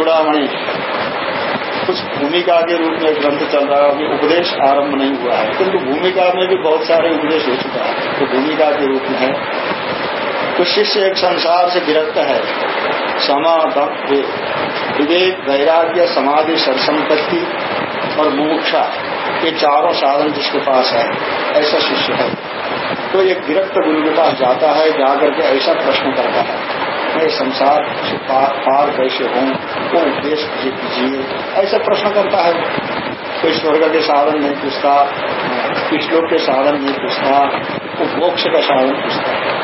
चूड़ामणि कुछ भूमिका के रूप में ग्रंथ चल रहा है, अभी उपदेश आरंभ नहीं हुआ है। किंतु भूमिका में भी बहुत सारे उपदेश हो चुका है तो भूमिका के रूप में है। तो शिष्य एक संसार से विरक्त है। समाधम विवेक, वैराग्य, समाधि सरसंपत्ति और मुमुक्षा, ये चारों साधन जिसके पास है, ऐसा शिष्य है। तो एक विरक्त गुरु के पास जाता है, जाकर के ऐसा प्रश्न करता है। मैं संसार से पार, पार कैसे हूँ वो उपदेश कीजिए ऐसा प्रश्न करता है। कोई स्वर्ग के साधन नहीं पूछता श्लोक के साधन नहीं पूछता वो मोक्ष का साधन पूछता है।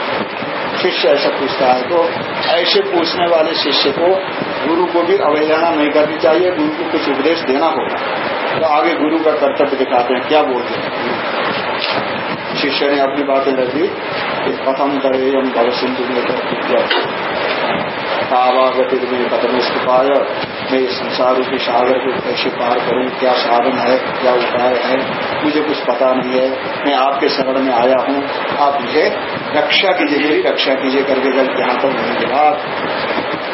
शिष्य ऐसा पूछता है। तो ऐसे पूछने वाले शिष्य को गुरु को भी अवहेलना नहीं करनी चाहिए गुरु को कुछ उपदेश देना होगा। तो आगे गुरु का कर्तव्य दिखाते हैं। क्या बोलते हैं? शिष्य ने अपनी बातें रखी प्रथम करेयम भव सिंधु में तावागति कथम स्तुपाय मैं इस संसार के सागर को कैसे पार करूँ? क्या साधन है? क्या उपाय है? मुझे कुछ पता नहीं है। मैं आपके शरण में आया हूँ। आप मुझे रक्षा कीजिए, मेरी रक्षा कीजिए करके जब ध्यान पर होने के बाद।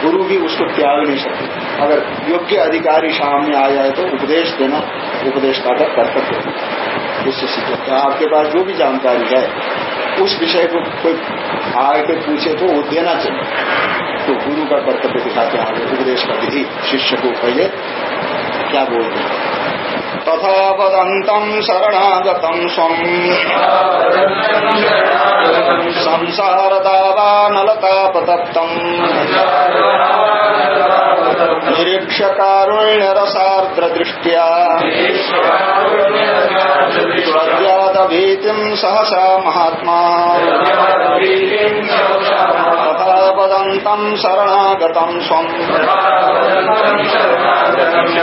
गुरु भी उसको त्याग नहीं सकते। अगर योग्य अधिकारी सामने आ जाए तो उपदेश देना, उपदेश का कर्तव्य इससे सीखते आपके पास जो भी जानकारी है, उस विषय को कोई आगे पूछे तो वो देना चाहिए। तो गुरु का कर्तव्य दिखाते हैं आगे, उपदेश का विधि शिष्य को पहले क्या बोलते हैं? तथा वदन्तम् शरणागतम् स्वम् संसारदावानलतापतप्तम् निरीक्षकारुण्यरसार्द्रदृष्ट्या। स्वद्यादभीतिम् सहसा महात्मा। तथा वदन्तम् शरणागतम् स्वम्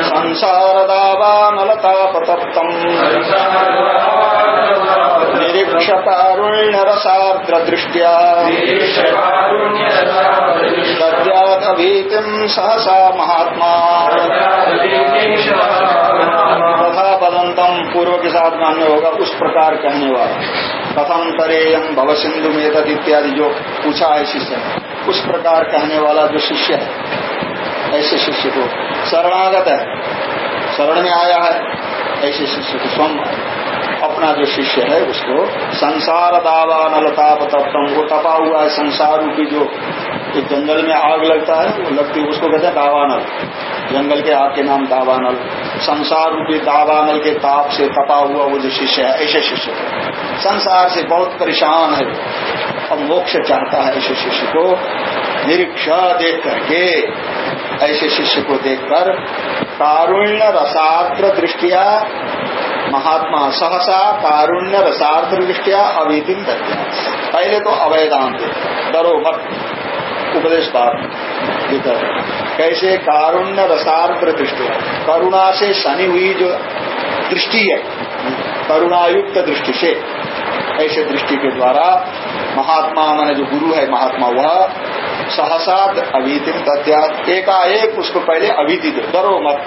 संसारदावानलतापतप्तम् निरीक्षकारुण्यरसार्द्रदृष्ट्या सद्यादभीतिम् सहसा महात्मा। तथा पूर्व के साथ मान्य होगा, उस प्रकार कहने वाला। कथम तरेयम भव सिंधु इत्यादि जो पूछा है शिष्य, उस प्रकार कहने वाला जो शिष्य है, ऐसे शिष्य को शरणागत है। शरण में आया है, ऐसे शिष्य को स्वम अपना जो शिष्य है उसको संसार दावा नलताप तप्तम, वो तपा हुआ है संसार रूपी जो एक जंगल में आग लगता है, वो लगती उसको कहते हैं दावानल जंगल के आग के नाम दावानल संसार रूपी दावानल के ताप से तपा हुआ वो जो शिष्य है, ऐसे शिष्य संसार से बहुत परेशान है। अब मोक्ष चाहता है ऐसे शिष्य को। निरीक्षा देख करके ऐसे शिष्य को देखकर कारुण्य रसात्र दृष्टिया महात्मा सहसा कारुण्य रसार्थ दृष्टिया अवेदिन करते पहले तो अवैधांत डरो मत, उपदेश बात भीतर कैसे कारुण्य रसार्थ दृष्टिया करुणा से शनि हुई जो दृष्टि है करुणायुक्त दृष्टि से ऐसे दृष्टि के द्वारा महात्मा मैंने जो गुरु है महात्मा वह सहसात अभीतिम तथ्या एकाएक उसको पहले अभीति दे। डरो मत।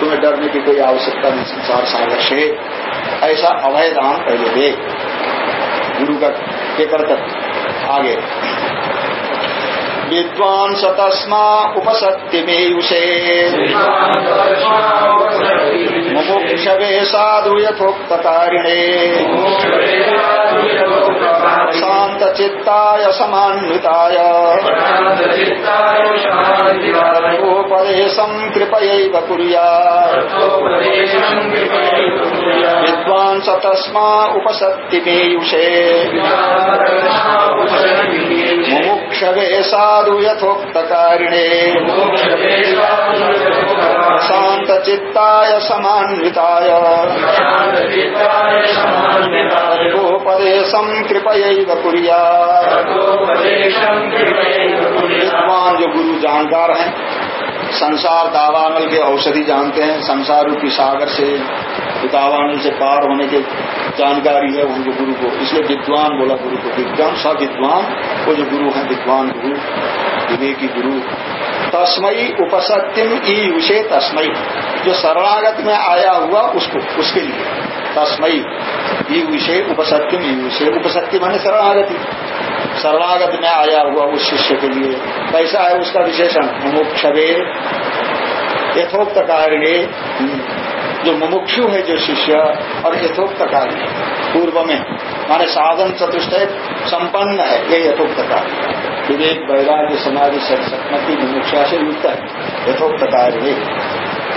तुम्हें डरने की कोई आवश्यकता नहीं, संसार सागर से ऐसा अभय दान पहले दे। गुरु का के कर्तव्य? आगे। विद्वान सतस्मा उपसत्यमेयुषे मुमुक्षवे साधु यथोक्तकारिणे। शान्तचित्ताय समान्विताय। तत्त्वोपदेशम् कृपयैव कुर्यात् विद्वान् स तस्मा उपसत्तिमेयुषे मुमुक्षवे साधु यथोक्तकारिणे। शान्तचित्ताय समान्विताय। गोपदेशम कृपयैव कुरिया विद्वान जो गुरु जानकार हैं संसार दावानल के औषधि जानते हैं। संसार रूपी सागर से, दावानल से पार होने की जानकारी है उनके गुरु को। इसलिए विद्वान बोला गुरु को, विद्वान स विद्वान वो जो गुरु है, विद्वान गुरु, विवेकी गुरु। तस्मयी उपसत्यम, ई विषय तस्मयी जो शरणागत में आया हुआ उसको, उसके लिए। तस्मयी ई उसे उपसत्यम, ई विषय उपसत्य माने शरणागति। शरणागत में आया हुआ उस शिष्य के लिए। कैसा है उसका विशेषण? मुमुक्षवे। यथोक्त कार्य जो मुमुक्षु है जो शिष्य, और यथोक्त कार्य पूर्व में, माने साधन चतुष्टय, संपन्न है, ये यथोक्त कार्य विवेक वैराग्य समाधि सत्मति मुमुक्षा से युक्त है। यथोक्त कार्य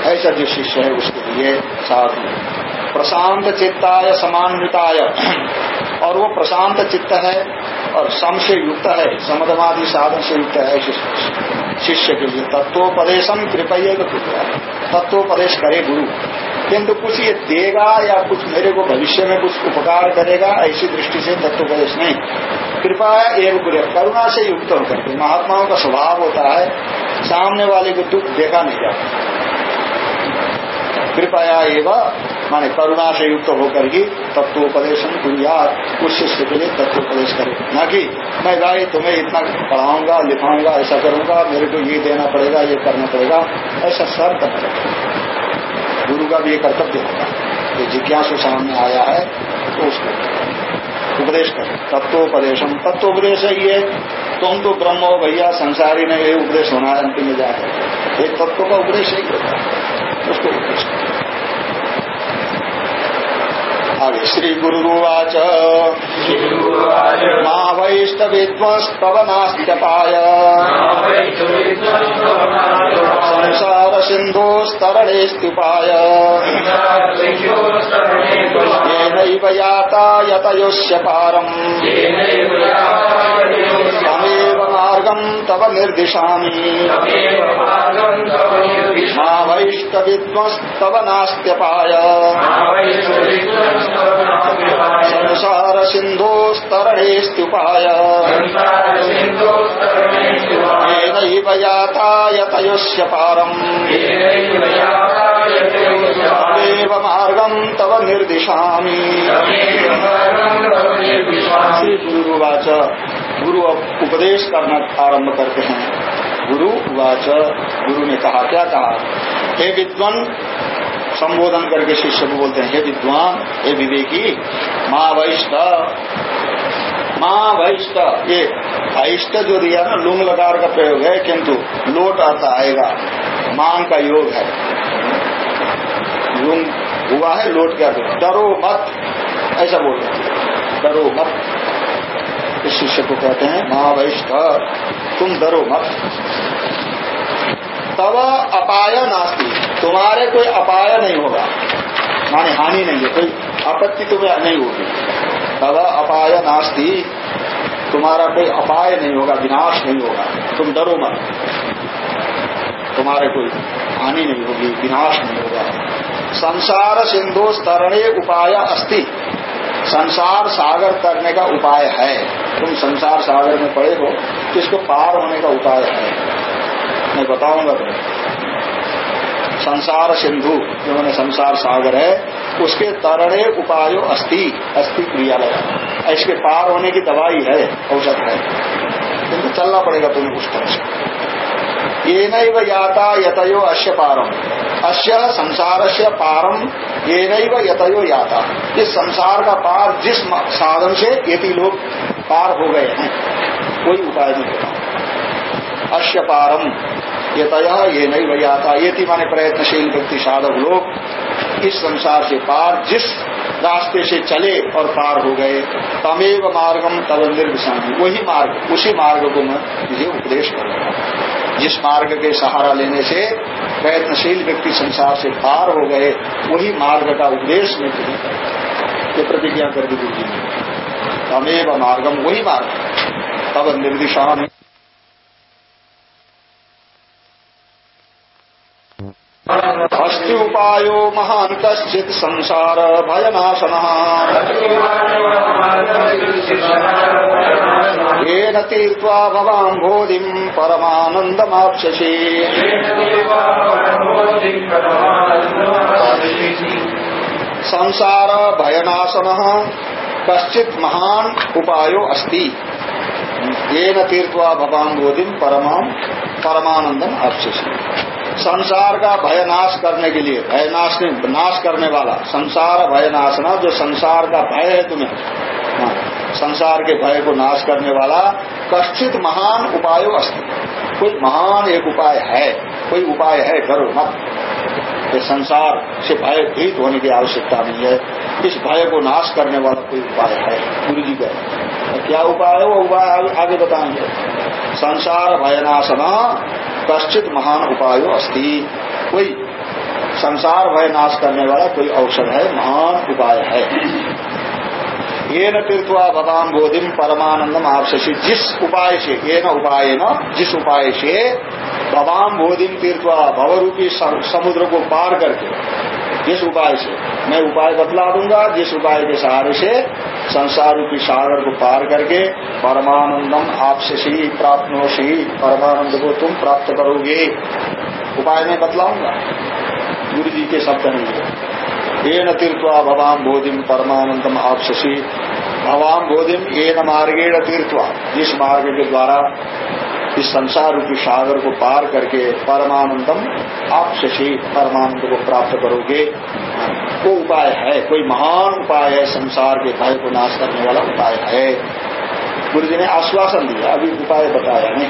ऐसा जो शिष्य है, उसके लिए साधन प्रशांत चित्ताय समान्विताय। और वो प्रशांत चित्त है और सम से युक्त है, समदमादि साधन से युक्त है शिष्य। के लिए तत्वोपदेशम कृपय तत्वोपदेश करे गुरु। किंतु कुछ ये देगा या कुछ मेरे को भविष्य में कुछ उपकार करेगा, ऐसी दृष्टि से तत्वोपदेश नहीं। कृपा एक गुरु करुणा से युक्त होकर के। महात्माओं का स्वभाव होता है, सामने वाले को दुख देखा नहीं जाता। कृपया एवं, माने करुणा से युक्त होकर ही तत्वोपदेशन कुरियात उस शिष्य के लिए तत्वोपदेश करे। न कि मैं भाई तुम्हें इतना पढ़ाऊँगा, लिखाऊँगा, ऐसा करूँगा, मेरे को ये देना पड़ेगा, ये करना पड़ेगा, ऐसा शर्त है। गुरु का भी ये कर्तव्य होगा ये जिज्ञासु सामने आया है तो उसको उपदेश कर। तत्वोपदेशम तत्वोपदेश। है ये तुम तो ब्रह्म हो भैया, संसारी में ये उपदेश होना अंतिम में जाकर। एक तत्व का उपदेश ही होता है। उसको उपदेश करें। श्री गुरुवाच मा वैष्ट विद्वस्तव नास्त्यपाय संसार सिंधुस्तरणेस्तुपाय येनैव याता यतयोस्य पारम् मार्गम् तव निर्दिशामि। मा वैष्ट विद्वस्तव नास्त्यपाय। संसार सिन्धोस्तरणे स्तुपाय येनैव याता पारम्। तमेव मार्गम् तव निर्दिशामि। श्री गुरुवाच अब उपदेश करना आरंभ करते हैं। गुरु वाच, गुरु ने कहा, क्या कहा? हे विद्वान, संबोधन करके शिष्य को बोलते हैं, हे विद्वान, हे विवेकी, माँ वैष्ठ माँ वैष्ठ, ये अष्ट जो दिया ना, लुंग लकार का प्रयोग है, किंतु लोट अर्थ आएगा मांग का योग है। लुंग हुआ है, लोट क्या डरो मत, ऐसा बोल रहे डरो मत। इस शिष्य को कहते हैं माँ वैष्ठ तुम डरो मत। तब अपाय नास्ती, तुम्हारे कोई अपाय नहीं होगा। माने हानि नहीं है, कोई आपत्ति तुम्हें नहीं होगी। तब अपाय नास्ती, तुम्हारा कोई अपाय नहीं होगा, विनाश नहीं होगा। तुम डरो मत। तुम्हारे कोई हानि नहीं होगी, विनाश नहीं होगा। संसार सिंधु तरणे उपाय अस्ति। संसार सागर करने का उपाय है। तुम संसार सागर में पड़े हो तो इसको पार होने का उपाय है? मैं बताऊँगा तुम्हें। संसार सिंधु, जो मैंने संसार सागर है, उसके तरणे उपायो अस्थि अस्थि क्रिया लगा इसके पार होने की दवाई है औसत है। किंतु चलना पड़ेगा तुम्हें उस तरह से। ये नाता याता यतयो अश्य पारम। अश्य संसार से पारम ये नैव याता। इस संसार का पार जिस साधन से यति लोग पार हो गए हैं, कोई उपाय नहीं होता। अश्य पारम। यतया ये नहीं भैयाता ये थी माने प्रयत्नशील व्यक्ति साधक लोग इस संसार से पार, जिस रास्ते से चले और पार हो गए। तमेव मार्गम तब निर्विषामी वही मार्ग, उसी मार्ग को मैं मुझे उपदेश करूँगा जिस मार्ग के सहारा लेने से प्रयत्नशील व्यक्ति संसार से पार हो गए, वही मार्ग का उपदेश में तुम्हें ये प्रतिज्ञा कर दी गुरु जी ने तमेव मार्गम वही मार्ग। तब निर्दिशा में अस्ति उपायो महान कश्चित संसार भयनाशन। येन तीर्त्वा भवाम् बोधिम् परमानन्दमाप्स्यसि। संसार भयनाशन कश्चित महान उपायो अस्ति। येन तीर्त्वा भवाम् बोधिम् परमाम परमानंदम आप्स्यसि संसार का भय नाश करने के लिए भय नाश नाश करने वाला संसार भय नाशना जो संसार का भय है तुम्हें। हाँ, संसार के भय को नाश करने वाला कश्चित महान उपायो अस्ति। कोई महान एक उपाय है कोई उपाय है करो मत। ये संसार से भय भीत होने की आवश्यकता नहीं है। इस भय को नाश करने वाला कोई उपाय है गुरु जी का क्या उपाय है? वो उपाय आगे बताएँगे। संसार भयनाशना कश्चित महान उपायो अस्थि कोई संसार भय नाश करने वाला कोई औषध है, महान उपाय है। ये न भवान बोधिम परमानंदम आपसी जिस उपाय से ये न उपाय न जिस उपाय से भवान बोधिम तीर्थवा भवरूपी समुद्र को पार करके। जिस उपाय से मैं उपाय बतला दूँगा, जिस उपाय के सहारे से संसार रूपी सागर को पार करके परमानंदम आपसे सी प्राप्त हो परमानंद को तुम प्राप्त करोगे। उपाय मैं बतलाऊँगा। गुरु जी के शब्द नहीं है ये न तीर्थवा भवाम बोधिम परमानंदम आपसी भवाम बोधिम ये न मार्गेण तीर्थवा जिस मार्ग के द्वारा, इस संसार रूपी सागर को पार करके परमानंदम आप शशि परमानंद को प्राप्त करोगे। वो उपाय है, कोई महान उपाय है, संसार के भय को नाश करने वाला उपाय है। गुरु जी ने आश्वासन दिया, अभी उपाय बताया नहीं।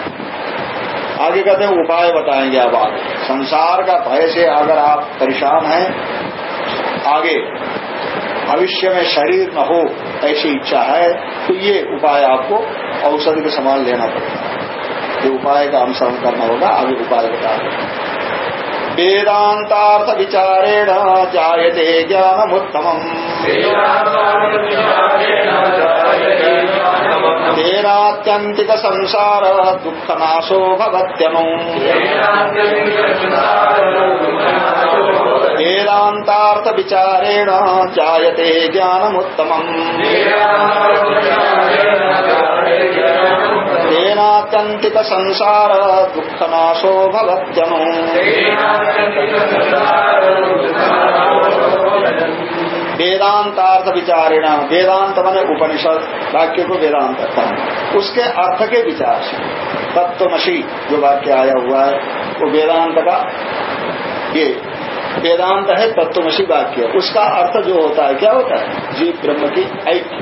आगे कहते हैं, उपाय बताएँगे अब आप संसार का भय से अगर आप परेशान हैं आगे। भविष्य में शरीर न हो, ऐसी इच्छा है तो ये उपाय आपको औषधि के समान लेना पड़ेगा। ये उपाय का अनुसरण करना होगा, आगे उपाय बता वेदांतार्थ विचारेण जायते ज्ञानमुत्तम तेनात्यंतिक संसार दुख नाशो भवत्यनु वेदांतार्थ विचारेण जायते ज्ञानमुत्तमम्। तेनात्यंतिक संसार दुख नाशो भवत्यनु। वेदांतार्थ विचारेण वेदांत मैंने उपनिषद वाक्य को वेदांत कहता उसके अर्थ के विचार से। तत्वमसी जो वाक्य आया हुआ है, वो वेदांत का ये वेदांत है तत्वमसी वाक्य। उसका अर्थ जो होता है, क्या होता है? जीव ब्रह्म की ऐक्य।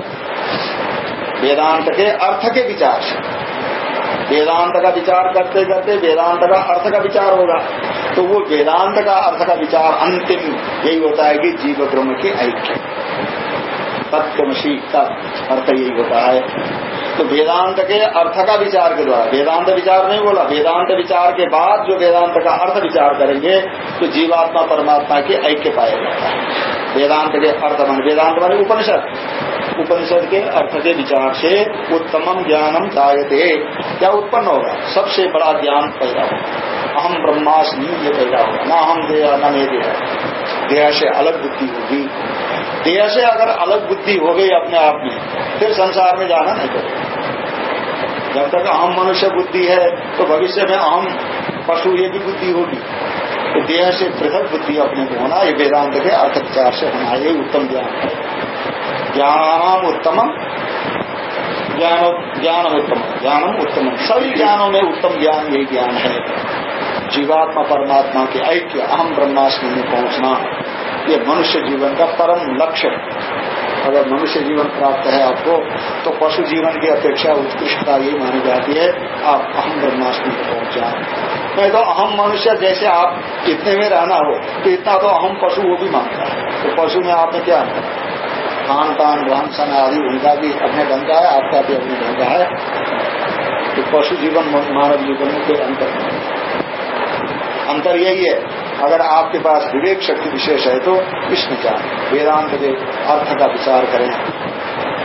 वेदांत के अर्थ के विचार। से वेदांत का विचार करते करते वेदांत का अर्थ का विचार होगा। तो वो वेदांत का अर्थ का विचार अंतिम यही होता है कि जीव ब्रह्म की ऐक्य। तत्वमसी का अर्थ यही होता है। तो वेदांत के अर्थ का विचार के द्वारा, वेदांत विचार नहीं बोला, वेदांत विचार के बाद जो वेदांत का अर्थ विचार करेंगे तो जीवात्मा परमात्मा के ऐक्य पाया जाता है। वेदांत के अर्थ मन, वेदांत मान उपनिषद। उपनिषद के अर्थ के विचार से उत्तमम ज्ञानम जायते। क्या उत्पन्न होगा? सबसे बड़ा ज्ञान पैदा होगा। अहम ब्रह्मास्मि ये पैदा होगा। न अहम देह, न मे देह देह से अलग बुद्धि होगी। देह से अगर अलग बुद्धि हो गई अपने आप में, फिर संसार में जाना नहीं पड़ेगा। जब तक अहम मनुष्य बुद्धि है तो भविष्य में अहम पशु ये भी बुद्धि होगी। तो देह से पृथक बुद्धि अपने को होना, ये वेदांत के अर्थ विचार से होना, ये उत्तम ज्ञान है। ज्ञान उत्तम ज्ञान ज्ञान उत्तम ज्ञानम उत्तम सभी ज्ञानों में उत्तम ज्ञान यही ज्ञान है। जीवात्मा परमात्मा के ऐक्य, अहम ब्रह्माष्टमी में पहुँचना। ये मनुष्य जीवन का परम लक्ष्य अगर मनुष्य जीवन प्राप्त है आपको तो पशु जीवन की अपेक्षा उत्कृष्टता ये मानी जाती है, आप अहम ब्रह्माष्टमी को पहुँच। जाए नहीं तो अहम मनुष्य जैसे आप इतने में रहना हो तो इतना तो अहम पशु वो भी मानता है। तो पशु में आपने क्या खान पान रहन सहन आदि, उनका भी अपने ढंग है, आपका भी अपने ढंग है। तो पशु जीवन, मानव जीवन में कोई अंतर अंतर यही है अगर आपके पास विवेक शक्ति विशेष है तो कृष्ण क्या वेदांत के अर्थ का विचार करें।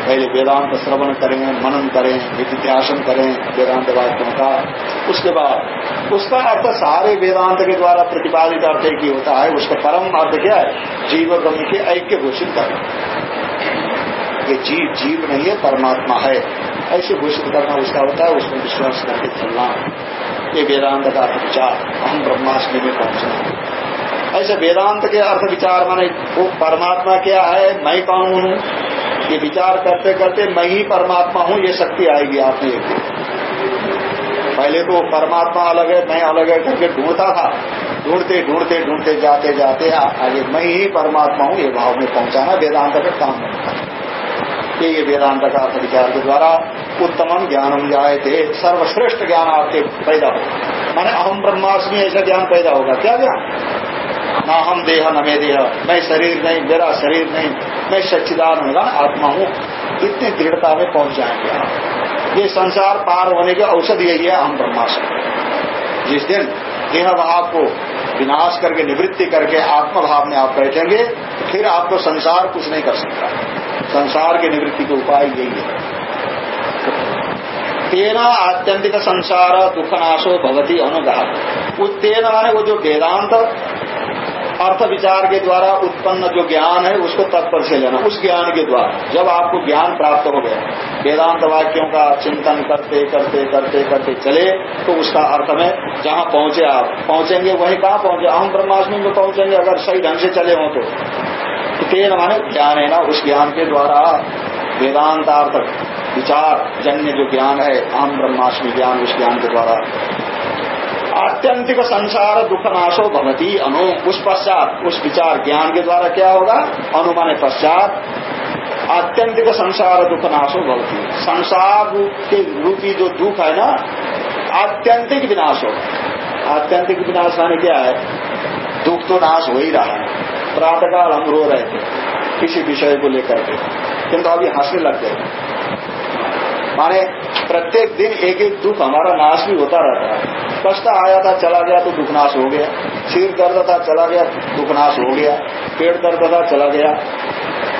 पहले वेदांत श्रवण करें, मनन करें विद्यासन करें, वेदांत वाक्यों का। उसके बाद, उसका अर्थ सारे वेदांत के द्वारा प्रतिपादित अर्थ एक ही होता है। उसका परम अर्थ क्या है? जीव ब्रह्म के ऐक्य घोषित करना। ये जीव जीव नहीं है, परमात्मा है। ऐसे घोषित करना उसका होता है, उसमें विश्वास करके चलना। ये वेदांत का विचार। हम ब्रह्माष्टमी में पहुँचना। ऐसे वेदांत के अर्थ विचार माने, वो परमात्मा क्या है, मैं कौन हूँ? ये विचार करते करते मैं ही परमात्मा हूँ, ये शक्ति आएगी आपने पहले तो परमात्मा अलग है, मैं अलग है करके ढूंढता था। ढूंढते ढूंढते ढूंढते, जाते जाते आगे मैं ही परमात्मा हूँ, ये भाव में पहुंचाना वेदांत का काम ये ये वेदांत का अर्थ विचार के द्वारा उत्तमम ज्ञानम जाए थे सर्वश्रेष्ठ ज्ञान आपके पैदा हो माने अहम ब्रह्मास्मि ऐसा ज्ञान पैदा होगा। क्या ज्ञान? ना हम देह, न मे देह। मैं शरीर नहीं, मेरा शरीर नहीं। मैं सच्चिदान आत्मा हूँ। इतनी दृढ़ता में पहुँच जाएँगे ये संसार पार होने की औषध यही है हम ब्रह्मास्त्र। जिस दिन देह भाव को विनाश करके, निवृत्ति करके आत्म भाव में आप बैठेंगे, फिर आपको संसार कुछ नहीं कर सकता। संसार की निवृत्ति के उपाय यही है। तेना आत्यंतिक संसार दुखनाशो भवती अनुगाह उत्तेन माने वो जो वेदांत अर्थ विचार के द्वारा उत्पन्न जो ज्ञान है, उसको तत्पर से लेना, उस ज्ञान के द्वारा। जब आपको ज्ञान प्राप्त हो गया, वेदांत वाक्यों का चिंतन करते करते करते करते चले तो उसका अर्थ में जहाँ पहुँचे आप, पहुँचेंगे वहीं कहाँ पहुँचे? अहम ब्रह्माष्टमी में पहुँचेंगे, अगर सही ढंग से चले हों तो। तेन माने ज्ञान है ना, उस ज्ञान के द्वारा वेदांतार्थ, विचार, जन्य जो ज्ञान है, अहम ब्रह्माष्टमी ज्ञान उस ज्ञान के द्वारा आत्यंतिक संसार दुख नाशो भवती। अनु उस पश्चात उस विचार ज्ञान के द्वारा क्या होगा? अनुमान पश्चात आत्यंतिक संसार दुख नाशो भवती। संसार के रूपी जो दुख है ना, आत्यंतिक विनाश हो आत्यंतिक विनाश माने क्या है? दुख तो नाश हो ही रहा है। प्रातकाल हम रो रहे थे, किसी विषय को लेकर के, किंतु अभी हंसने लग गए। माने प्रत्येक दिन एक एक दुख हमारा नाश भी होता रहता है। कष्ट आया था, चला गया तो दुखनाश हो गया। सिर दर्द था, चला गया दुखनाश हो गया। पेट दर्द था, चला गया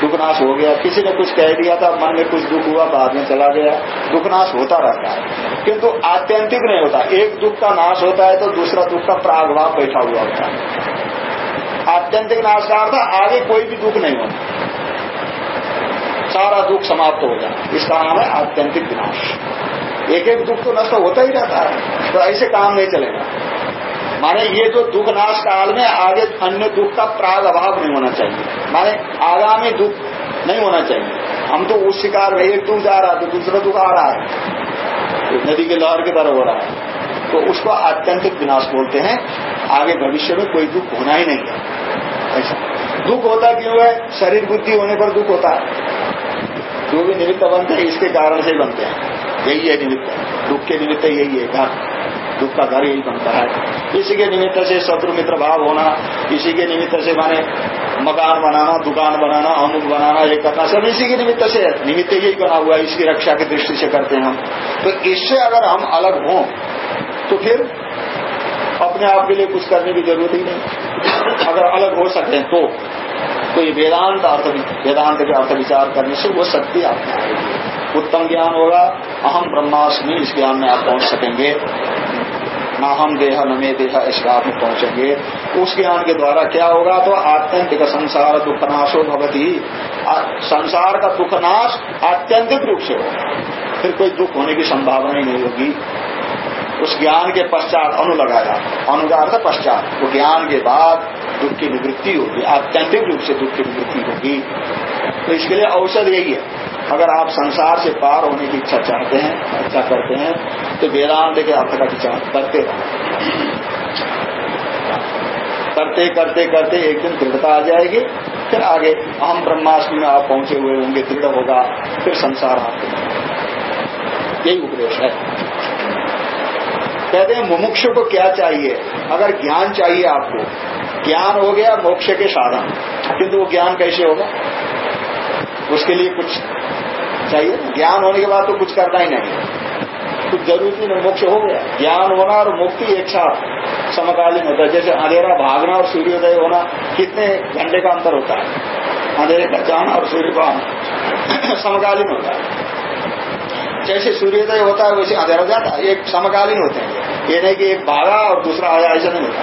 दुखनाश हो गया। किसी ने कुछ कह दिया था, मन में कुछ दुख हुआ, बाद में चला गया। दुखनाश होता रहता है। किंतु आत्यंतिक नहीं होता। एक दुख का नाश होता है तो दूसरा दुख का प्रागभाव बैठा हुआ होता है। आत्यंतिक नाश का अर्थ आगे कोई भी दुख नहीं होता। सारा दुख समाप्त हो जाए इसका नाम है आत्यंतिक विनाश। एक एक दुख तो नष्ट होता ही रहता है तो ऐसे काम नहीं चलेगा। माने ये जो दुख नाश काल में आगे अन्य दुख का प्राग अभाव नहीं होना चाहिए। माने आगामी दुख नहीं होना चाहिए। हम तो उस शिकार में एक दुख जा रहा है तो दूसरा दुख आ रहा है। नदी के लहर की तरह हो रहा है। तो उसको आत्यंतिक विनाश बोलते हैं। आगे भविष्य में कोई दुख होना ही नहीं है। ऐसा। दुख होता क्यों है? शरीर बुद्धि होने पर दुख होता है। जो भी निमित्त बनते हैं, इसके कारण से बनते हैं। यही है निमित्त। दुख के निमित्त यही है घर दुख का घर यही बनता है। इसी के निमित्त से शत्रु मित्र भाव होना, इसी के निमित्त से माने मकान बनाना, दुकान बनाना, अमुक बनाना, ये करना, सब इसी के निमित्त से निमित्त यही बना हुआ है, इसकी रक्षा की दृष्टि से करते हैं हम। तो इससे अगर हम अलग हों तो फिर अपने आप के लिए कुछ करने की ज़रूरत ही नहीं। अगर अलग हो सके तो तो ये वेदांत अर्थ वेदांत के अर्थ विचार करने से वो शक्ति आपको आएगी उत्तम ज्ञान होगा, अहम ब्रह्मास्मि इस ज्ञान में आप पहुँच सकेंगे। न हम देह, न मे देह इस बात में पहुँचेंगे। उस ज्ञान के द्वारा क्या होगा? तो आत्यंतिक संसार दुखनाशो भगवती संसार का दुखनाश आत्यंतिक रूप से होगा। फिर कोई दुख होने की संभावना ही नहीं होगी। उस ज्ञान के पश्चात अनु लगाया। अनुदार्थ पश्चात। वो ज्ञान के बाद दुख की निवृत्ति होगी। आत्यंतिक रूप से दुख की निवृत्ति होगी। तो इसके लिए औषध यही है। अगर आप संसार से पार होने की इच्छा चाहते हैं, इच्छा करते हैं तो वेदांत के अर्थ का विचार करते करते करते करते एक दिन दृढ़ता आ जाएगी, फिर आगे अहम ब्रह्माष्टमी में आप पहुँचे हुए होंगे, दृढ़ होगा, फिर संसार आपके यही उपदेश है। कहते हैं, मुमुक्ष को क्या चाहिए? अगर ज्ञान चाहिए आपको, ज्ञान हो गया मोक्ष के साधन। किंतु वो ज्ञान कैसे होगा? उसके लिए कुछ चाहिए। ज्ञान होने के बाद तो कुछ करना ही नहीं। कुछ ज़रूरत नहीं, मोक्ष हो गया। ज्ञान होना और मुक्ति एक साथ समकालीन होता है। जैसे अंधेरा भागना और सूर्योदय होना कितने घंटे का अंतर होता है? अंधेरे का जाना और सूर्य का समकालीन होता है। जैसे सूर्योदय होता है, वैसे अंधेरा जाता है। एक समकालीन होते हैं। ये नहीं कि एक भागा और दूसरा आया, ऐसा नहीं होता।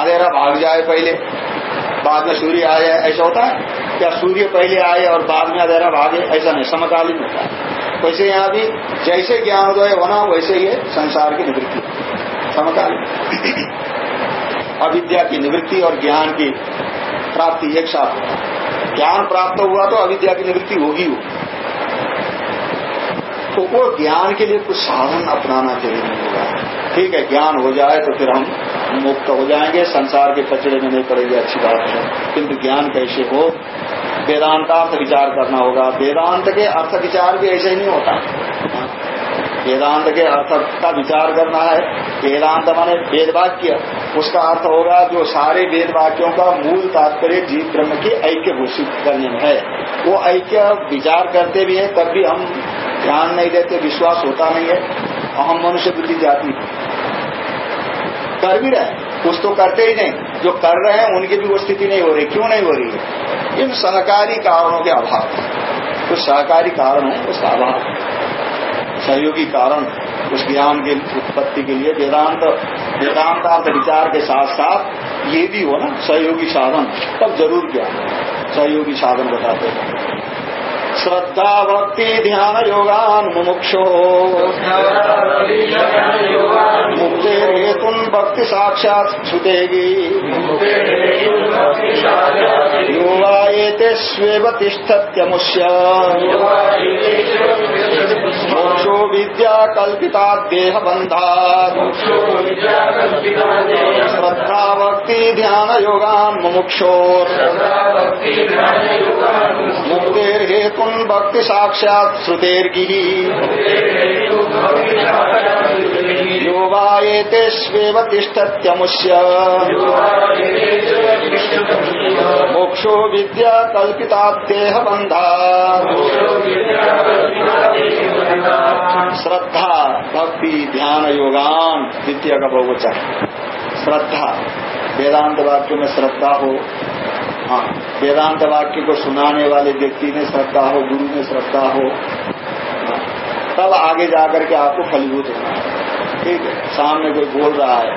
अंधेरा भाग जाए पहले। बाद में सूर्य आया, ऐसा होता है? क्या सूर्य पहले आए और बाद में अंधेरा भागे? ऐसा नहीं, समकालीन होता है। वैसे यहाँ भी जैसे ज्ञानोदय होना, वैसे ही संसार की निवृत्ति। समकालीन। अविद्या की निवृत्ति और ज्ञान की प्राप्ति एक साथ ज्ञान प्राप्त हुआ तो अविद्या की निवृत्ति होगी होगी तो वो ज्ञान के लिए कुछ साधन अपनाना होगा ठीक है, ज्ञान हो जाए तो फिर हम मुक्त हो जाएँगे। संसार के कचड़े में नहीं पड़ेगी, अच्छी बात है। किंतु ज्ञान कैसे हो? वेदांतार्थ विचार करना होगा। वेदांत के अर्थ विचार भी ऐसे ही नहीं होता। वेदांत के अर्थ का विचार करना है। वेदांत माने वेद वाक्य उसका अर्थ होगा जो सारे वेद वाक्यों का मूल तात्पर्य जीव ब्रह्म के ऐक्य घोषित करने में है। वो ऐक्य विचार करते भी है, तब भी हम ध्यान नहीं देते, विश्वास होता नहीं है। अहम मनुष्य बुद्धि जाती है। कर भी रहे कुछ तो करते ही नहीं। जो कर रहे हैं, उनकी भी वो स्थिति नहीं हो रही। क्यों नहीं हो रही है? इन सहकारी कारणों के अभाव। कुछ सहकारी कारण है, उसका अभाव सहयोगी कारण उस ज्ञान के उत्पत्ति के लिए वेदांत वेदांतार्थ विचार के साथ साथ ये भी हो ना, सहयोगी साधन। तब ज़रूर ज्ञान। सहयोगी साधन बताते हैं। श्रद्धा भक्ति ध्यान योगान मुमुक्षो। मुक्ति हेतु भक्ति साक्षात छुतेगी युवा एते मोक्षो विद्या कल्पिता देह बंधा। श्रद्धा भक्ति ध्यान योगान मुमुक्षोर मुक्तिर्हेतु भक्ति साक्षात श्रुतेर्गी। यो वाएते स्वेव तिष्ठत्यमुष्य। मोक्षो विद्या कल्पिता देह बंधा श्रद्धा, भक्ति, ध्यान, योगान, द्वितीय का बहुवचन श्रद्धा, वेदांत वाक्य में श्रद्धा हो। हाँ वेदांत वाक्य को सुनाने वाले व्यक्ति में श्रद्धा हो गुरु में श्रद्धा हो हाँ, तब आगे जाकर के आपको फलीभूत होना है। ठीक है सामने कोई बोल रहा है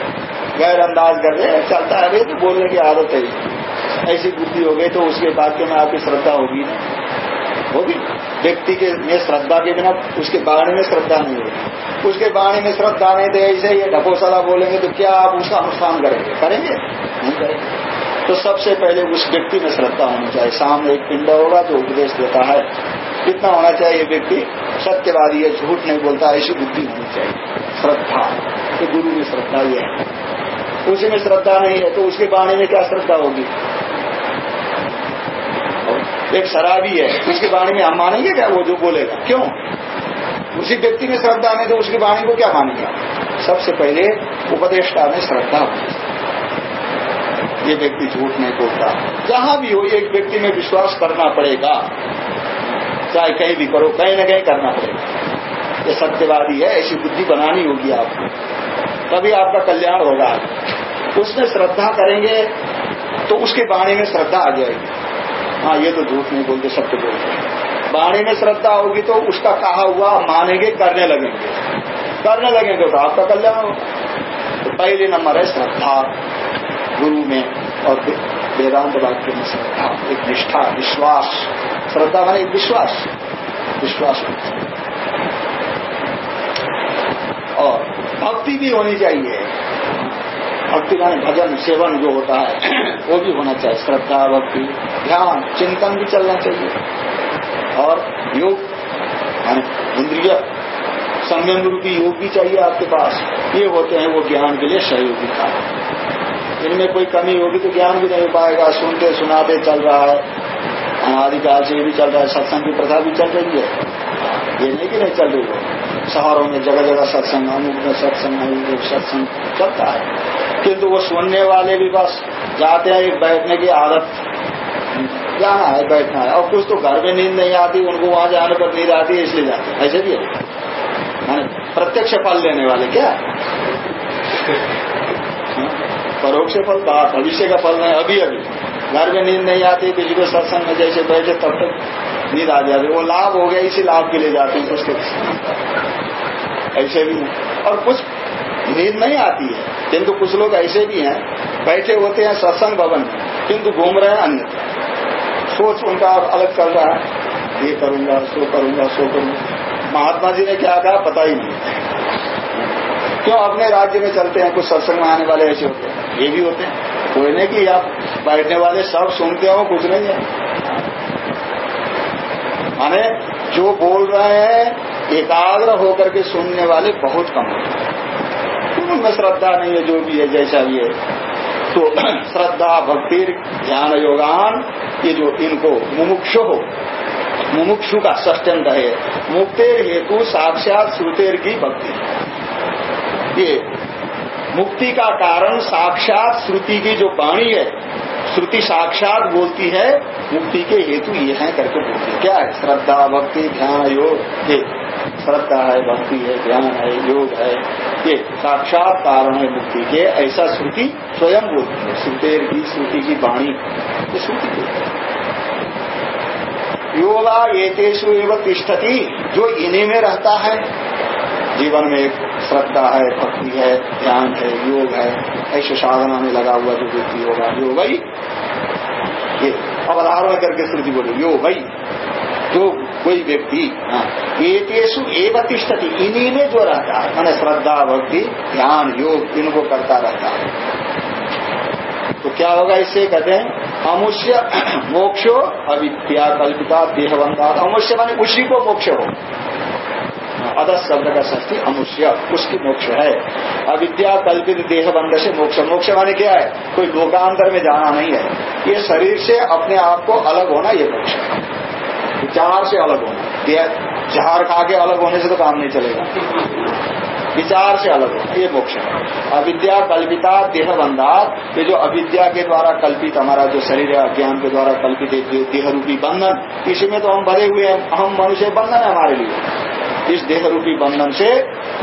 गैर अंदाज कर रहे चलता है अरे तो बोलने की आदत है। ऐसी बुद्धि हो गई तो उसके वाक्य में आपकी श्रद्धा होगी ना। होगी? व्यक्ति के में श्रद्धा के बिना उसके बाणी में श्रद्धा नहीं होगी। उसके बाणी में श्रद्धा नहीं तो ऐसे ही ढपोसला बोलेंगे तो क्या आप उसका अनुष्ठान करेंगे? करेंगे? नहीं करेंगे। तो सबसे पहले उस व्यक्ति में श्रद्धा होनी चाहिए। सामने एक पिंड होगा जो उपदेश देता है। कितना होना चाहिए व्यक्ति? सत्यवादी है झूठ नहीं बोलता, ऐसी बुद्धि होनी चाहिए। श्रद्धा। तो गुरु में श्रद्धा यह है। उसी में श्रद्धा नहीं है तो उसके बाणी में क्या श्रद्धा होगी? एक शराबी है उसकी वाणी में हम मानेंगे क्या वो जो बोलेगा? क्यों? उसी व्यक्ति में श्रद्धा नहीं तो उसकी वाणी को क्या मानेंगे? सबसे पहले उपदेष्टा में श्रद्धा होनी ये व्यक्ति झूठ नहीं बोलता। जहाँ भी हो, एक व्यक्ति में विश्वास करना पड़ेगा। चाहे कहीं भी करो, कहीं ना कहीं करना पड़ेगा। ये सत्यवादी है, ऐसी बुद्धि बनानी होगी आपको। तभी आपका कल्याण होगा। उसमें श्रद्धा करेंगे तो उसके बाणी में श्रद्धा आ जाएगी। हाँ ये तो झूठ नहीं बोलते, सत्य बोलते बाणी में श्रद्धा होगी तो उसका कहा हुआ मानेंगे, करने लगेंगे। करने लगेंगे तो आपका कल्याण होगा। तो पहले नंबर है श्रद्धा। गुरु में और वेदांत वाक्य में श्रद्धा एक निष्ठा, विश्वास, श्रद्धा माने एक विश्वास। विश्वास और भक्ति भी होनी चाहिए। भक्ति माने भजन, सेवन जो होता है, वो भी होना चाहिए। श्रद्धा, भक्ति, ध्यान, चिंतन भी चलना चाहिए। और योग इंद्रिय संयम रूपी योग भी चाहिए आपके पास। ये होते हैं वो ज्ञान के लिए सहयोगी कारण इनमें कोई कमी होगी तो ज्ञान भी नहीं पाएगा, सुनते सुनाते चल रहा है। आदिकाल से भी चल रहा है, सत्संग की प्रथा भी चल रही है। ये नहीं कि नहीं चल रही है। शहरों में जगह जगह सत्संग, अमुक में सत्संग, अमुक सत्संग चलता है। किंतु वो सुनने वाले भी बस जाते हैं, एक बैठने की आदत। जाना है, बैठना है। और कुछ तो घर में नींद नहीं आती, उनको वहाँ जाने पर नींद आती है, इसलिए जाते हैं। ऐसे भी है। प्रत्यक्ष फल लेने वाले, क्या? परोक्ष फल भविष्य का फल नहीं, अभी अभी। घर में नींद नहीं आती किसी को सत्संग में जैसे बैठे तब तक नींद आ जाती वो लाभ हो गया, इसी लाभ के लिए जाते हैं उसके ऐसे भी। और कुछ नींद नहीं आती है, किंतु कुछ लोग ऐसे भी हैं, बैठे होते हैं सत्संग भवन, किंतु घूम रहे हैं अन्य सोच उनका अलग चल रहा है। ये करूँगा, सो करूँगा सो करूँगा। महात्मा जी ने क्या कहा? पता ही नहीं। क्यों अपने राज्य में चलते हैं? कुछ सत्संग में आने वाले ऐसे होते हैं। ये भी होते हैं। कोई नहीं कि आप बैठने वाले सब सुनते हो, कुछ नहीं है। माने जो बोल रहे हैं, एकाग्र होकर के सुनने वाले बहुत कम होते हैं। उनमें श्रद्धा नहीं है, जो भी है, जैसा भी है। तो श्रद्धा, भक्ति, ध्यान, योगान, ये जो इनको मुमुक्ष हो, मुमुक्षु का ष्टंत है मुक्तेर हेतु साक्षात श्रुतेर की भक्ति। ये मुक्ति का कारण साक्षात श्रुति की जो वाणी है, श्रुति साक्षात बोलती है, मुक्ति के हेतु ये है करके बोलती है। क्या है? श्रद्धा, भक्ति, ध्यान, योग। ये श्रद्धा है, भक्ति है, ध्यान है, योग है। ये साक्षात कारण है मुक्ति के, ऐसा श्रुति स्वयं बोलती है। श्रुतेर की श्रुति की वाणी। ये श्रुति बोलती है। योगा एतेषु एवं तिष्ठती, जो इन्हीं में रहता है, जीवन में एक श्रद्धा है भक्ति है ध्यान है योग है ऐसे साधना में लगा हुआ जो व्यक्ति होगा योग भाई। ये अवधारण करके श्रुति बोले यो भाई जो कोई व्यक्ति एतेषु हाँ, एवं तिष्ठती इन्हीं में जो रहता है मैंने श्रद्धा भक्ति ध्यान योग इनको करता रहता है। तो क्या होगा इससे कहते हैं अमुष्य मोक्षो अविद्या कल्पिता देहबंधा अमुष्य माने उसी को मोक्ष हो। अदस शब्द का ष्ठी अमुष्य उसकी मोक्ष है। अविद्या, कल्पित देह, बंध से मोक्ष। मोक्ष माने क्या है? कोई लोकांतर में जाना नहीं है। ये शरीर से अपने आप को अलग होना ये मोक्ष है। विचार से अलग होना। जहार खा के अलग होने से तो काम नहीं चलेगा। विचार से अलग होना, ये मोक्ष है। अविद्या, कल्पिता, देह बंधात ये जो अविद्या के द्वारा कल्पित हमारा जो शरीर है, अज्ञान के द्वारा कल्पित देह रूपी बंधन, इसी में तो हम भरे हुए हैं। हम मनुष्य बंधन है हमारे लिए। इस देह रूपी बंधन से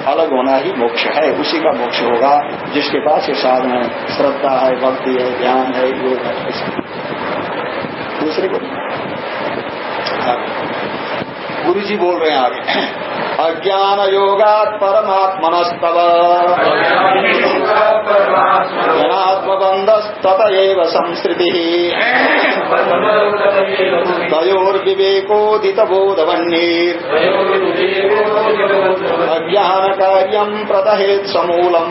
अलग होना ही मोक्ष है। उसी का मोक्ष होगा, जिसके पास ये साधन है। श्रद्धा है, भक्ति है ज्ञान है, योग है दूसरे को गुरु जी बोल रहे हैं आगे अज्ञान योगात परमात्मनस्तव। जनात्मबंधस्तत संस्कृति तयोर्विवेकोदितबोधवन्नीर् अज्ञान कार्यम प्रदहेत समूलम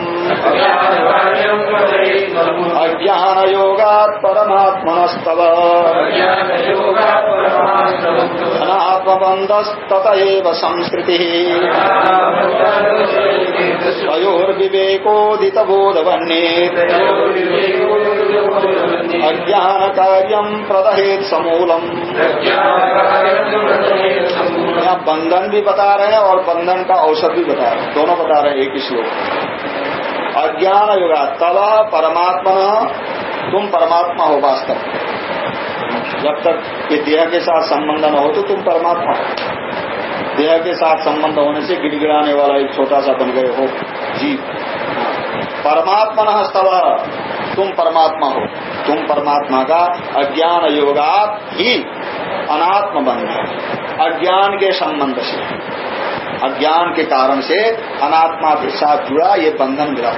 अज्ञान योगात परमात्मनस्तव अनात्मबंधस्तत संस्कृति। तयोर्विवेकोदितबोधवन्ने अज्ञान कार्यम प्रदहेत समूलम। यहाँ बंधन भी बता रहे हैं और बंधन का औसत भी बता रहे हैं। दोनों बता रहे हैं एक ही श्लोक। अज्ञान युगा तब परमात्मा तुम परमात्मा हो वास्तव जब तक ये देह के साथ संबंध न हो तो तुम परमात्मा हो। देह के साथ संबंध होने से गिड़गिड़ाने वाला एक छोटा सा बन गए हो जीव। परमात्मा न स्तव। तुम परमात्मा हो। तुम परमात्मा का अज्ञान योगात ही अनात्म बन है अज्ञान के संबंध से। अज्ञान के कारण से अनात्मा के साथ जुड़ा ये बंधन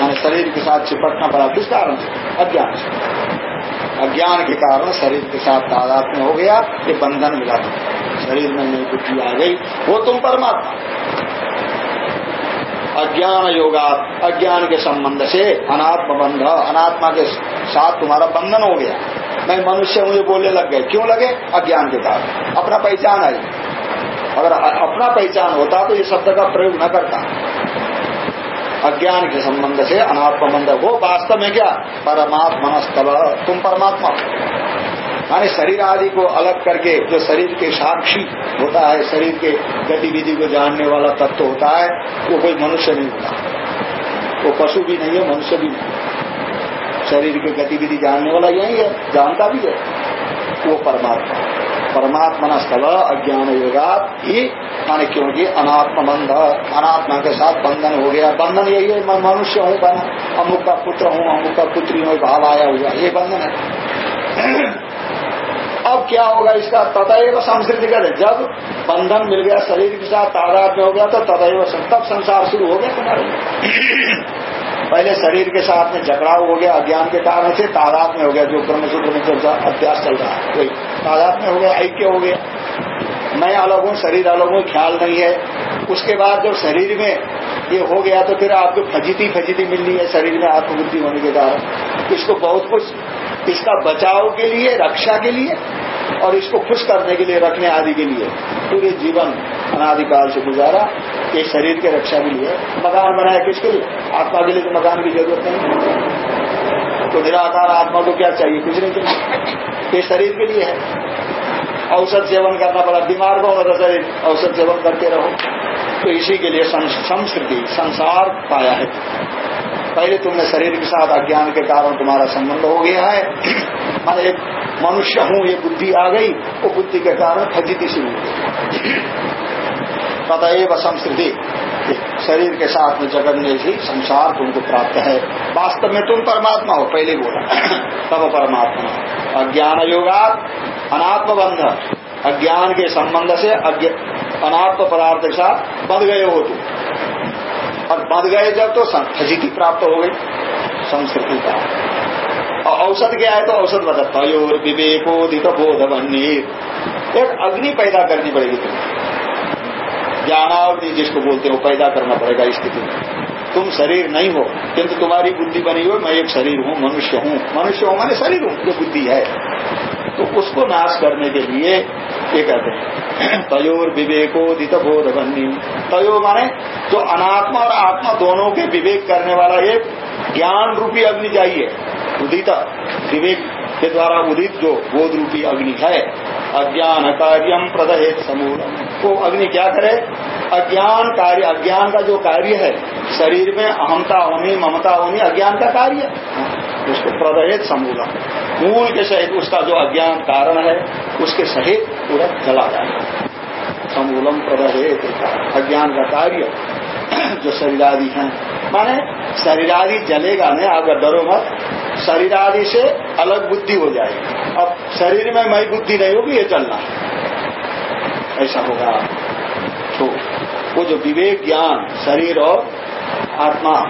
मैंने शरीर के साथ चिपटना पड़ा किस कारण से। अज्ञान से। अज्ञान के कारण शरीर के साथ तादात्म्य हो गया, ये बंधन मिला शरीर में नई बुद्धि आ गई। वो तुम परमात्मा। अज्ञान योगा, अज्ञान के संबंध से अनात्म बंध, अनात्मा के साथ तुम्हारा बंधन हो गया। मैं मनुष्य मुझे बोलने लग गए। क्यों लगे? अज्ञान के कारण। अपना पहचान आई अगर अपना पहचान होता तो ये शब्द का प्रयोग न करता। अज्ञान के संबंध से, अनात्म बंध वो वास्तव में क्या? परमात्मा स्थल तुम परमात्मा माने शरीर आदि को अलग करके जो शरीर के साक्षी होता है, शरीर के गतिविधि को जानने वाला तत्व होता है, वो कोई मनुष्य नहीं होता। वो पशु भी नहीं है, मनुष्य भी नहीं शरीर की गतिविधि जानने वाला यही है, जानता भी है। वो परमात्मा। परमात्मा स्थल अज्ञान योगा ही माने क्योंकि अनात्म बंध अनात्मा के साथ बंधन हो गया। बंधन यही है, मैं मनुष्य हूँ बना अमुक का पुत्र हूँ, अमुक का पुत्री हूँ भाव आया हुआ। ये बंधन है। अब क्या होगा इसका? तथैव संस्कृति कर जब बंधन मिल गया शरीर के साथ, तादाद में हो गया तो तथैव तब संसार शुरू हो गया तुम्हारे पहले शरीर के साथ में झगड़ाव हो गया, अज्ञान के कारण से तादाद में हो गया, जो ब्रह्मसूत्र में चलता अभ्यास चल रहा है, वही। तादाद में हो गया ऐक्य हो गया। मैं अलग हूँ शरीर अलग हूँ ख्याल नहीं है। उसके बाद जब शरीर में ये हो गया तो फिर आपको फजीती फजीती मिलनी है, शरीर में आत्मबुद्धि होने के कारण। इसको बहुत कुछ, इसका बचाव के लिए, रक्षा के लिए, और इसको खुश करने के लिए, रखने आदि के लिए, पूरे जीवन अनादिकाल से गुजारा, ये शरीर के रक्षा के लिए। मकान बनाया किसके लिए? आत्मा के लिए तो मकान की ज़रूरत नहीं। तो निराकार आत्मा को क्या चाहिए? कुछ नहीं चाहिए। ये शरीर के लिए है। औषध सेवन करना पड़ा। बीमार कौन होता शरीर। औषध सेवन करते रहो। तो इसी के लिए संस्कृति, संसार पाया है। पहले तुमने शरीर के साथ अज्ञान के कारण तुम्हारा संबंध हो गया है। मैं एक मनुष्य हूँ, ये बुद्धि आ गई। वो बुद्धि के कारण फजीती शुरू हो तथा संस्कृति। शरीर के साथ में जगत में ही संसार तुमको प्राप्त है। वास्तव में तुम परमात्मा हो, पहले बोला। तब परमात्मा। अज्ञान योगा अनात्म बंध अज्ञान के संबंध से अनात्म पदार्थ के साथ बंध गए हो तुम। और बंध गए जब तो फजीति प्राप्त हो गई संस्कृति का। और औषध क्या है तो औषध बता तयोर विवेकोदित बोध बनी एक अग्नि पैदा करनी पड़ेगी तुम्हें। ज्ञानावधि जिसको बोलते हो पैदा करना पड़ेगा स्थिति में। तुम शरीर नहीं हो, किंतु तुम्हारी बुद्धि बनी हो मैं एक शरीर हूँ, मनुष्य हूँ। मनुष्य हूँ मैंने शरीर हूँ, जो बुद्धि है। तो उसको नाश करने के लिए, ये कहते हैं तयोर विवेको दित बोध बन्नी तयो माने जो अनात्मा और आत्मा दोनों के विवेक करने वाला एक ज्ञान रूपी अग्नि चाहिए। उदित विवेक के द्वारा उदित जो बोध रूपी अग्नि है, अज्ञान कार्यम प्रदहित समूल तो अग्नि क्या करे? अज्ञान कार्य, अज्ञान का जो कार्य है, शरीर में अहमता होनी, ममता होनी, अज्ञान का कार्य उसको प्रदहित समूल मूल के सहित उसका जो अज्ञान कारण है, उसके सहित पूरा जला जाए। समूलम प्रदहित। अज्ञान का कार्य। जो शरीरादि है। माने शरीरादि जलेगा नहीं, अगर डरो मत, शरीरादि से अलग बुद्धि हो जाएगी। अब शरीर में मई बुद्धि नहीं होगी, ये चलना ऐसा होगा। तो वो जो विवेक ज्ञान, शरीर और आत्मा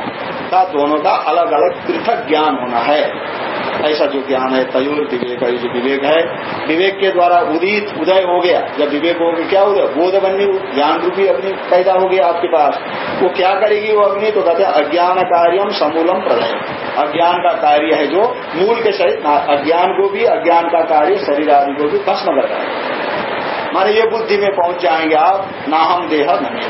का दोनों का अलग अलग पृथक ज्ञान होना है। ऐसा जो ज्ञान है, तयुर विवेक है जो विवेक है, विवेक के द्वारा उदित उदय हो गया। जब विवेक हो गया, क्या गया बोध बनी ज्ञान रूपी अग्नि पैदा हो गया आपके पास। वो क्या करेगी वो अग्नि? तो कहते हैं, अज्ञान कार्यम समूलम प्रलय। अज्ञान का कार्य है जो मूल के सहित अज्ञान को भी, अज्ञान का कार्य शरीर आदि को भी भस्म करता है। माने ये बुद्धि में पहुँच जाएँगे आप, ना हम देह न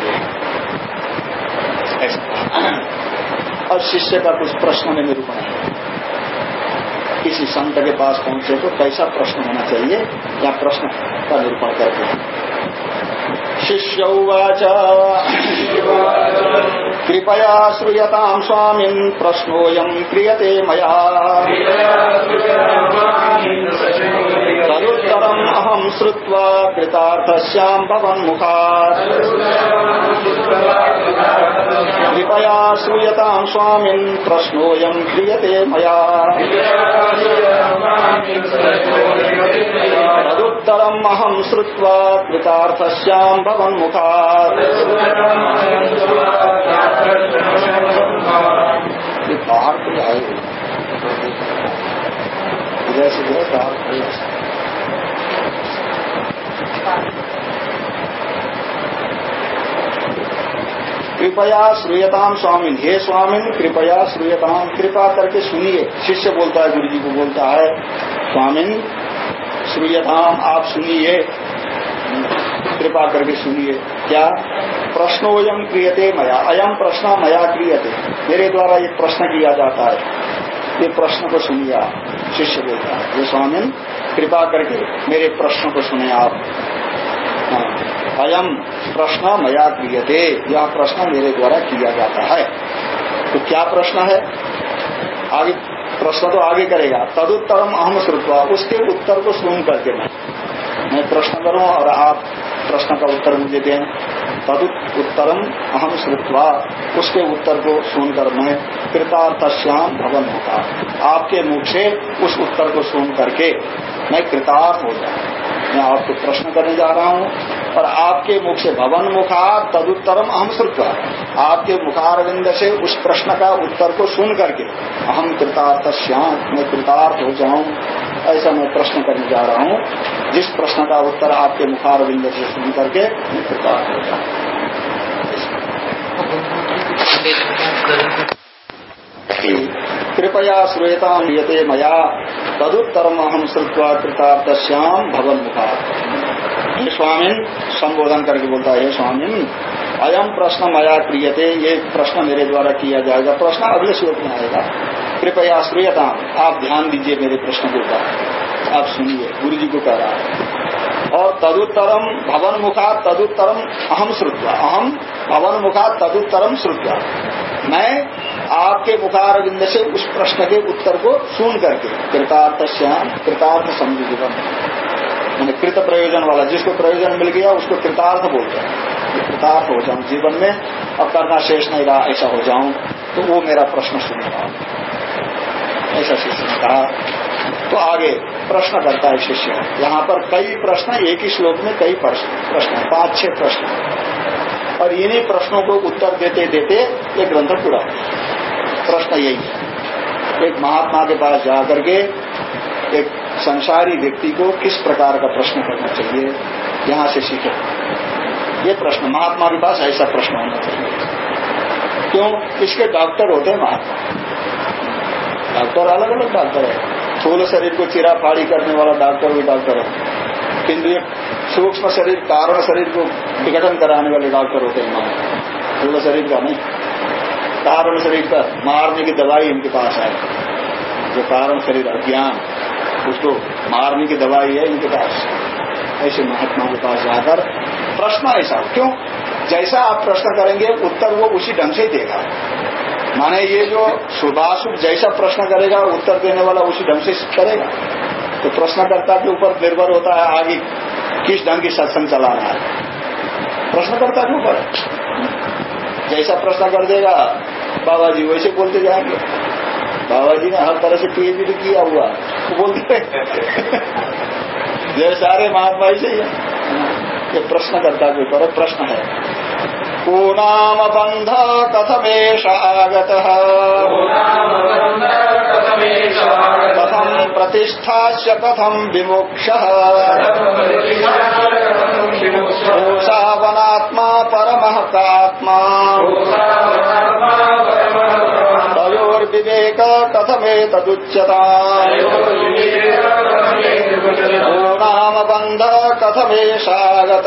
और शिष्य का कुछ प्रश्न में निरूपण है। किसी संत के पास पहुँचे तो कैसा प्रश्न होना चाहिए? या प्रश्न का निरूपण करते हैं। शिष्य उवाच। कृपया श्रूयता स्वामी प्रश्नोऽयम् क्रियते मया। तदुत्तरम् अहम् श्रुत्वा कृतार्थस्याम् भवन्मुखात्। कृपया श्रूयताम् स्वामिन् प्रश्नोऽयम् क्रियते मया। तदुत्तरम् अहम् श्रुत्वा कृतार्थस्याम् भवन्मुखात्। आए इधर से जो बाहर कृपया श्रूयताम स्वामी, हे स्वामी, कृपया श्रूयताम कृपा करके सुनिए। शिष्य बोलता है गुरु जी को बोलता है, स्वामी श्रूयताम आप सुनिए। कृपा करके सुनिए। क्या? प्रश्नोयम क्रियते मया अयम प्रश्न मया क्रियते। मेरे द्वारा ये प्रश्न किया जाता है। ये प्रश्न को सुनिए आप। शिष्य बोलता है ये स्वामी, कृपा करके मेरे प्रश्न को सुने आप। हाँ। अयम प्रश्न मया क्रियते, यह प्रश्न मेरे द्वारा किया जाता है। तो क्या प्रश्न है? आगे, प्रश्न तो आगे करेगा। तदुत्तरम अहम श्रुतवा, उसके उत्तर को सुन करके मैं मैं प्रश्न करूँ और आप प्रश्न का उत्तर मुझे दें। तदुत उत्तरम अहम श्रुतवा उसके उत्तर को सुनकर मैं कृतार्थश्याम भवन होता। आपके मुख से उस उत्तर को सुन करके मैं कृतार्थ हो जाऊँ। मैं आपको प्रश्न करने जा रहा हूँ, और आपके मुख से भवन मुखार तदुत्तरम अहम श्रुत्व। आपके मुखारविंद से उस प्रश्न का उत्तर को सुन करके अहम कृतार्थ श्याम मैं कृतार्थ हो जाऊँ। ऐसा मैं प्रश्न करने जा रहा हूँ। जिस प्रश्न का उत्तर आपके मुखारविंद से सुन करके मैं कृतार्थ हो जाऊँ। कृपया श्रूयता यते मया। तदुत्तरम अहम श्रुवा कृतार्थश्याम भवन मुखा ये स्वामीन संबोधन करके बोलता है स्वामीन अयम प्रश्न मया क्रियते। ये प्रश्न मेरे द्वारा किया जाएगा। प्रश्न अगले श्लोक में आएगा। कृपया श्रूयता आप ध्यान दीजिए मेरे प्रश्न के ऊपर। आप सुनिए। गुरु जी को कह रहा है। और तदुत्तरम भवन मुखा तदुत्तरम अहम श्रुत्वा अहम भवन मुखा तदुत्तरम श्रुत्वा। मैं आपके मुखार बिंद से उस प्रश्न के उत्तर को सुन करके कृतार्थ श्याम कृतार्थ समझ मैंने कृत प्रयोजन वाला, जिसको प्रयोजन मिल गया, उसको कृतार्थ बोलते हैं। कृतार्थ हो जाऊँ जीवन में, अब करना शेष नहीं रहा, ऐसा हो जाऊँ तो वो मेरा प्रश्न सुन सुनेगा ऐसा शिष्य ने कहा। तो आगे प्रश्न करता है शिष्य। यहाँ पर कई प्रश्न एक ही श्लोक में कई प्रश्न पाँच छह प्रश्न और इन्हीं प्रश्नों को उत्तर देते देते ये ग्रंथ पूरा प्रश्न यही है। एक महात्मा के पास जाकर के एक संसारी व्यक्ति को किस प्रकार का प्रश्न करना चाहिए, यहाँ से सीखे। ये प्रश्न, महात्मा के पास ऐसा प्रश्न होना चाहिए। क्यों? इसके डॉक्टर होते हैं महात्मा। डॉक्टर अलग अलग डॉक्टर है। स्थूल शरीर को चिरा फाड़ी करने वाला डॉक्टर भी डॉक्टर है। किंतु एक सूक्ष्म शरीर, कारण शरीर को विघटन कराने वाले डॉक्टर होते हैं स्थूल शरीर का नहीं। कारण शरीर का मारने की दवाई इनके पास है। जो कारण शरीर, अज्ञान, उसको मारने की दवाई है इनके पास। ऐसे महात्मा के पास जाकर प्रश्न ऐसा, क्यों? जैसा आप प्रश्न करेंगे, उत्तर वो उसी ढंग से ही देगा। माने ये जो शुभाशुभ जैसा प्रश्न करेगा, उत्तर देने वाला उसी ढंग से करेगा। तो प्रश्नकर्ता के ऊपर निर्भर होता है आगे किस ढंग की सत्संग चलाना है। प्रश्नकर्ता के ऊपर। जैसा प्रश्न कर देगा बाबा जी वैसे बोलते जाएँगे। बाबा जी ने हर तरह से पीएचडी किया हुआ। वो बोलते ये सारे महात्मा ऐसे ही है। ये प्रश्नकर्ता के ऊपर प्रश्न है। ध कथमेष आगतः कथम् प्रतिष्ठास्य कथम् विमोक्षः। दोषावनात्मा परमः तयोर्विवेक कथमेतदुच्यता को नाम बन्ध कथमेशागत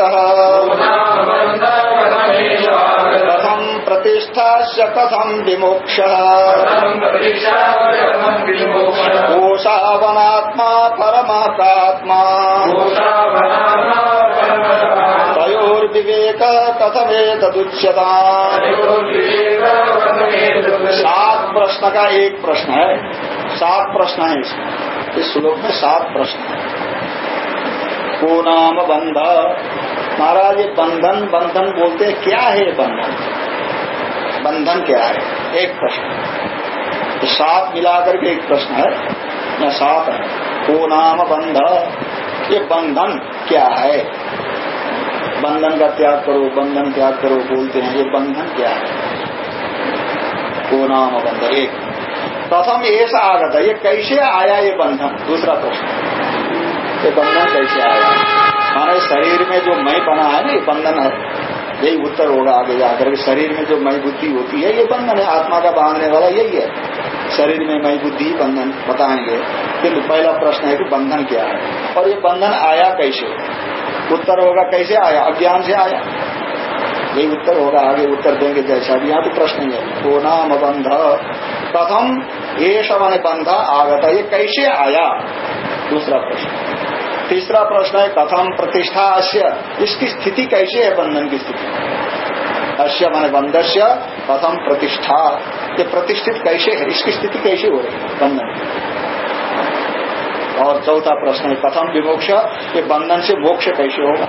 कथम प्रतिष्ठा कथम विमोक्ष। कोशावनात्मा परमात्मा तयोर्विवेक कथमेतदुच्यता। सात प्रश्न का एक प्रश्न है। सात प्रश्न है इसमें। इस श्लोक में सात प्रश्न है। को नाम बंध। महाराज, ये बंधन बंधन बोलते हैं, क्या है बंधन? बंधन क्या है? एक प्रश्न। तो सात मिलाकर के एक प्रश्न है। या सात है। को नाम बंध। ये बंधन क्या है? बंधन का त्याग करो, बंधन त्याग करो बोलते हैं। ये बंधन क्या है? को नाम बंधन एक। प्रथम ऐसा आगत है। ये कैसे आया ये बंधन? दूसरा प्रश्न। ये बंधन कैसे आया माना शरीर में जो मई बना है ना, ये बंधन है। यही उत्तर होगा आगे जाकर के। शरीर में जो मई बुद्धि होती है, ये बंधन है। आत्मा का बांधने वाला यही है। शरीर में मई बुद्धि, बंधन बताएँगे। किंतु पहला प्रश्न है कि बंधन क्या है? और ये बंधन आया कैसे? उत्तर होगा कैसे आया? अज्ञान से आया। यही उत्तर होगा, आगे उत्तर देंगे। जैसा भी यहाँ तो प्रश्न है। को नाम बंध? प्रथम ये मन बंध आगता। ये कैसे आया? दूसरा प्रश्न। तीसरा प्रश्न है, कथम प्रतिष्ठा अश्य इसकी स्थिति कैसी है बंधन की स्थिति? अश्य मान बंधस्य, कथम प्रतिष्ठा। ये प्रतिष्ठित कैसे है? इसकी स्थिति कैसी हो रही है बंधन और चौथा प्रश्न है, कथम विमोक्ष? ये बंधन से मोक्ष कैसे होगा?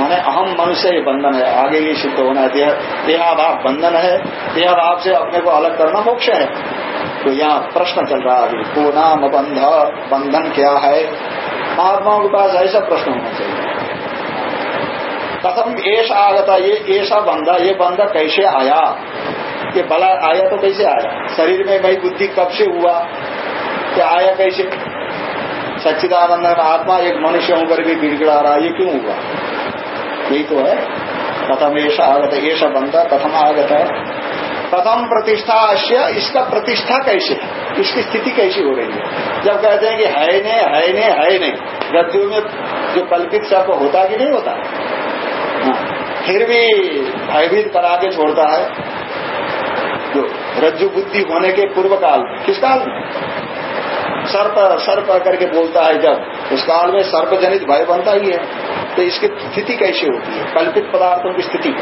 माने अहम मनुष्य ये बंधन है, आगे ये सिद्ध होना है देहाभाव बंधन है देहा देहाभाव से अपने को अलग करना मोक्ष है। तो यहाँ प्रश्न चल रहा है, को नाम बंध, बंधन क्या है? महात्माओं के पास ऐसा प्रश्न होना चाहिए। कथम ऐसा आगता, ये ऐसा बंधा, ये बंधा कैसे आया? ये बला आया तो कैसे आया? शरीर में भाई बुद्धि कब से हुआ? क्या आया कैसे? सच्चिदानंद आत्मा एक मनुष्य होकर भी गिड़गिड़ा रहा, ये क्यों हुआ? यही तो है। कथम ऐसा आगत ऐसा बंधा, कथम आगत है। प्रथम प्रतिष्ठा अश्य इसका प्रतिष्ठा कैसे? इसकी स्थिति कैसी हो रही है? जब कहते हैं कि है ने है ने है ने रज्जु में जो कल्पित सर्प होता कि नहीं होता? हाँ, फिर भी भयभीत करा के छोड़ता है। जो रज्जु बुद्धि होने के पूर्व काल किस काल में? सर्प सर्प करके बोलता है जब उस काल में सर्प जनित भय बनता ही है। तो इसकी स्थिति कैसे होती है? कल्पित पदार्थों की स्थिति।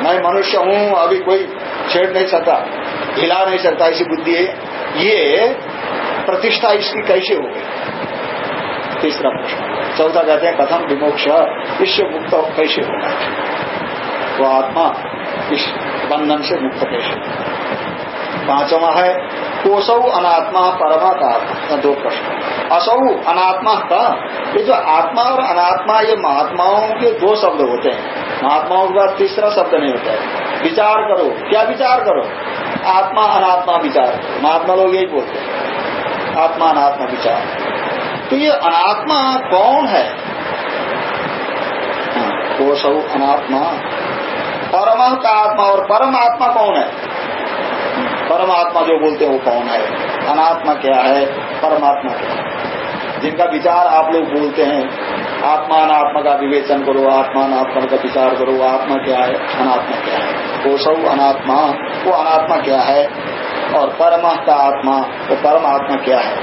मैं मनुष्य हूँ, अभी कोई छेड़ नहीं सकता, हिला नहीं सकता, ऐसी बुद्धि है। ये प्रतिष्ठा इसकी कैसे हो गई? तीसरा प्रश्न। चौथा कहते हैं, कथम विमोक्ष, इससे मुक्त कैसे होगा वो आत्मा इस बंधन से मुक्त कैसे पांचवा है, कोसौ अनात्मा परमा का दो प्रश्न। असौ अनात्मा का, ये जो आत्मा और अनात्मा, ये महात्माओं के दो शब्द होते हैं। महात्माओं के बाद तीसरा शब्द नहीं होता है। विचार करो। क्या विचार करो? आत्मा अनात्मा विचार। महात्मा लोग यही बोलते हैं। आत्मा अनात्मा विचार। तो ये अनात्मा कौन है? हाँ, कोसौ अनात्मा। परम का आत्मा और परमात्मा कौन है? परमात्मा जो बोलते हैं वो कौन है? अनात्मा क्या है? परमात्मा क्या है? जिनका विचार आप लोग बोलते हैं आत्मा का विवेचन करो आत्मान आत्मा का विचार करो, आत्मा क्या है? अनात्मा क्या है? वो सब अनात्मा, वो अनात्मा क्या है? और परम का आत्मा, वो परमात्मा क्या है?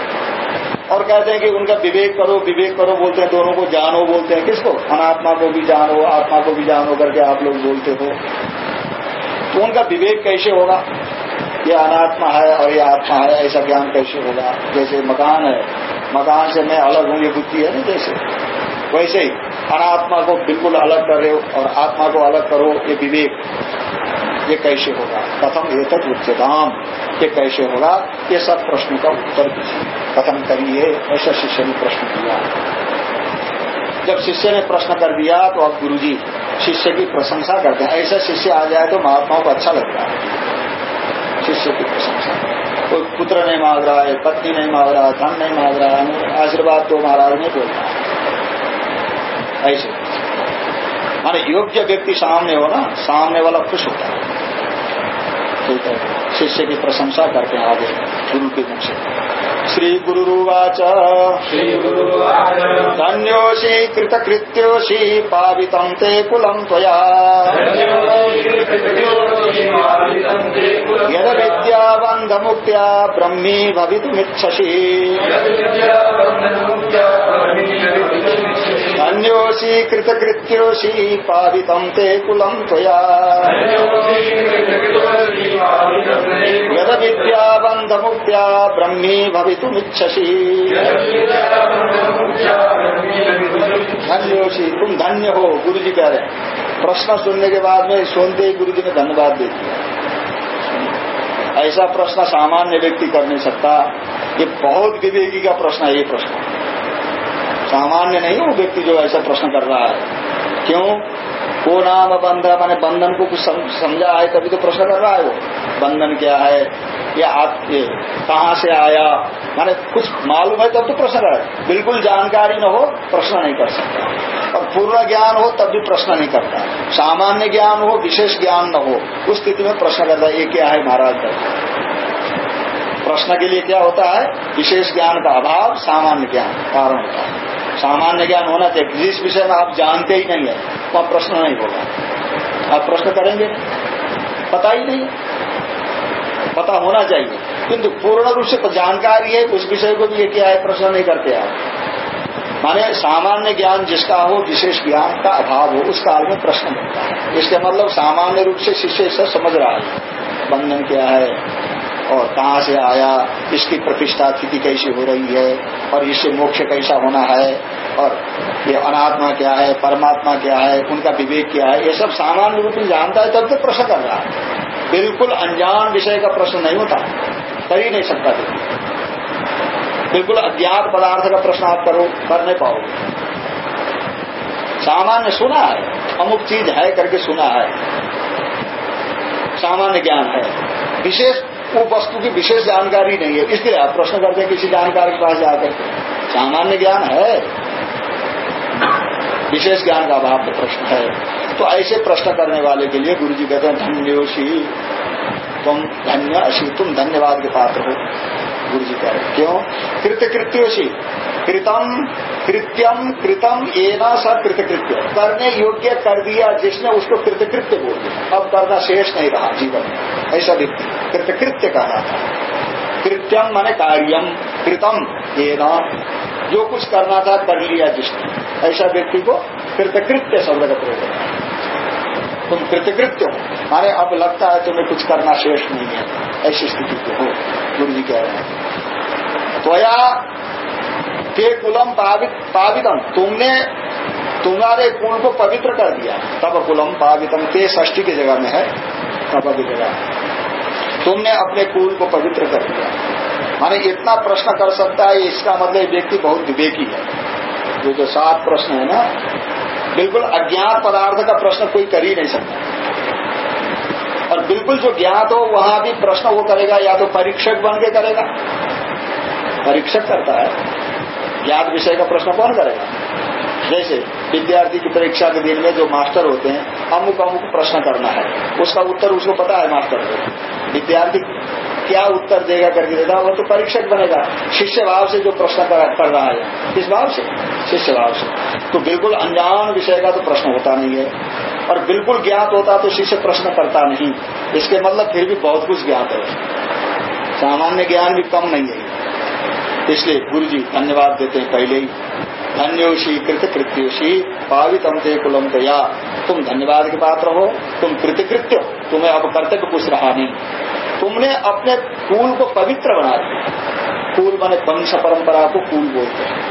और कहते हैं कि उनका विवेक करो विवेक करो, बोलते हैं, दोनों को जानो, बोलते हैं, किसको? अनात्मा को भी जानो, आत्मा को भी जानो करके आप लोग बोलते हो। तो उनका विवेक कैसे होगा? ये अनात्मा है और ये आत्मा है, ऐसा ज्ञान कैसे होगा? जैसे मकान है, मकान से मैं अलग हूँ, ये बुद्धि है ना जैसे? वैसे ही, अनात्मा को बिल्कुल अलग कर रहे हो और आत्मा को अलग करो, ये विवेक, ये कैसे होगा? कथम ये तक उच्चताम ये कैसे होगा? ये सब प्रश्न का उत्तर दीजिए। कथम करिए, ऐसा शिष्य ने प्रश्न किया। जब शिष्य ने प्रश्न कर दिया तो अब गुरु जी शिष्य की प्रशंसा करते हैं। ऐसा शिष्य आ जाए तो महात्माओं को अच्छा लगता है। शिष्य की प्रशंसा। कोई पुत्र नहीं मांग रहा है, पत्नी नहीं मांग रहा है धन नहीं मांग रहा है, आशीर्वाद तो महाराज नहीं बोलता ऐसे माने योग्य व्यक्ति सामने हो ना सामने वाला खुश होता है। ठीक है। शिष्य की प्रशंसा करके आगे गुरु के मुख से। श्री गुरुवाच धन्योषि कृतकृत्योषि पावितं ते कुलं त्वया। यद विद्याबन्धमुक्त्या ब्रह्मी भवितुमिच्छसि। धन्योषि कृतकृत्योषि पावितं ते कुलं त्वया। यद विद्याबन्धमुक्त्या ब्रह्मी भवि भवितुमिच्छसी। धन्योशी तुम धन्य हो गुरु जी कह रहे प्रश्न सुनने के बाद में सुनते ही गुरु जी ने धन्यवाद दे दिया। ऐसा प्रश्न सामान्य व्यक्ति कर नहीं सकता। ये बहुत विवेकी का प्रश्न है, ये प्रश्न। सामान्य नहीं वो व्यक्ति जो ऐसा प्रश्न कर रहा है। क्यों? को नाम बंध मैंने बंधन को कुछ समझा है, तभी तो प्रश्न कर रहा है वो। बंधन क्या है? या आप कहाँ से आया? माने कुछ मालूम है, तब तो प्रश्न कर बिल्कुल जानकारी न हो, प्रश्न नहीं कर सकता। और पूर्ण ज्ञान हो, तब भी प्रश्न नहीं करता। सामान्य ज्ञान हो, विशेष ज्ञान न हो, उस स्थिति में प्रश्न करता है, ये क्या है महाराज? का प्रश्न के लिए क्या होता है? विशेष ज्ञान का अभाव, सामान्य ज्ञान, कारण होता है। सामान्य ज्ञान होना चाहिए। जिस विषय में आप जानते ही नहीं है तो प्रश्न नहीं होगा आप प्रश्न करेंगे? पता ही नहीं। पता होना चाहिए। किंतु पूर्ण रूप से जानकारी है, उस विषय को भी ये क्या है? प्रश्न नहीं करते आप। माने सामान्य ज्ञान जिसका हो, विशेष ज्ञान का अभाव हो, उस काल में प्रश्न होता है। इसके मतलब सामान्य रूप से शिष्य से समझ रहा है। बंधन क्या है? और कहाँ से आया, इसकी प्रतिष्ठा स्थिति कैसी हो रही है, और इससे मोक्ष कैसा होना है, और ये अनात्मा क्या है, परमात्मा क्या है, उनका विवेक क्या है, ये सब सामान्य रूप में जानता है, तब तो प्रश्न कर रहा है। बिल्कुल अनजान विषय का प्रश्न नहीं होता, कर ही नहीं सकता बिल्कुल अज्ञात पदार्थ का प्रश्न आप करो, कर नहीं पाओगे। सामान्य सुना है, अमुक चीज़ है करके सुना है। सामान्य ज्ञान है। विशेष वो वस्तु की विशेष जानकारी नहीं है। इसलिए आप प्रश्न करते हैं किसी जानकार के पास जाकर। सामान्य ज्ञान है। विशेष ज्ञान का अभाव तो प्रश्न है। तो ऐसे प्रश्न करने वाले के लिए गुरु जी कहते हैं धन्योशी तुम धन्य अशी, तुम धन्यवाद के पात्र हो। गुरु जी कह रहे क्यों? कृत्य कृत्योशी कृतम, कृत्यम, कृतम, एना स कृतकृत्य। करने योग्य कर दिया जिसने उसको कृतकृत्य बोल दिया। अब करना शेष नहीं रहा जीवन में। ऐसा व्यक्ति कृतकृत्य कहना था। कृत्यम माने कार्यम। कृतम, एना। जो कुछ करना था कर लिया जिसने। ऐसा व्यक्ति को कृतकृत्य शब्द का प्रयोग तुम कृतकृत्य हो। माने अब लगता है तुम्हें कुछ करना शेष नहीं है। ऐसी स्थिति को हो, गुरु जी कह रहे हैं। त्वया के कुलम पावित पावितम। तुमने तुम्हारे कुल को पवित्र कर दिया। तब कुलम पावितम। ते ष्टी की जगह में है। तब की जगह। तुमने अपने कुल को पवित्र कर दिया। माने इतना प्रश्न कर सकता है, इसका मतलब व्यक्ति बहुत विवेकी है। जो जो सात प्रश्न है ना बिल्कुल अज्ञात पदार्थ का प्रश्न कोई कर ही नहीं सकता। और बिल्कुल जो ज्ञात हो, वहाँ भी प्रश्न वो करेगा, या तो परीक्षक बन के करेगा। परीक्षक करता है। ज्ञात विषय का प्रश्न कौन करेगा? जैसे विद्यार्थी की परीक्षा के दिन में जो मास्टर होते हैं अमुक अमुक प्रश्न करना है। उसका उत्तर उसको पता है मास्टर को। विद्यार्थी क्या उत्तर देगा करके देगा वो तो परीक्षक बनेगा। शिष्य भाव से जो प्रश्न कर रहा है किस भाव से, शिष्य भाव से। तो बिल्कुल अनजान विषय का तो प्रश्न होता नहीं है। और बिल्कुल ज्ञात होता तो शिष्य प्रश्न करता नहीं। इसके मतलब फिर भी बहुत कुछ ज्ञात है। सामान्य ज्ञान भी कम नहीं है। इसलिए गुरु जी धन्यवाद देते हैं पहले ही। धन्योशी कृत कृत्योशी पावितम ते कुलम या तुम धन्यवाद के पात्र हो तुम कृतकृत्य तुम्हें अब कर्तव्य कुछ रहा नहीं। तुमने अपने कुल को पवित्र बना दिया। कुल बने वंश परंपरा को कुल बोलते हैं।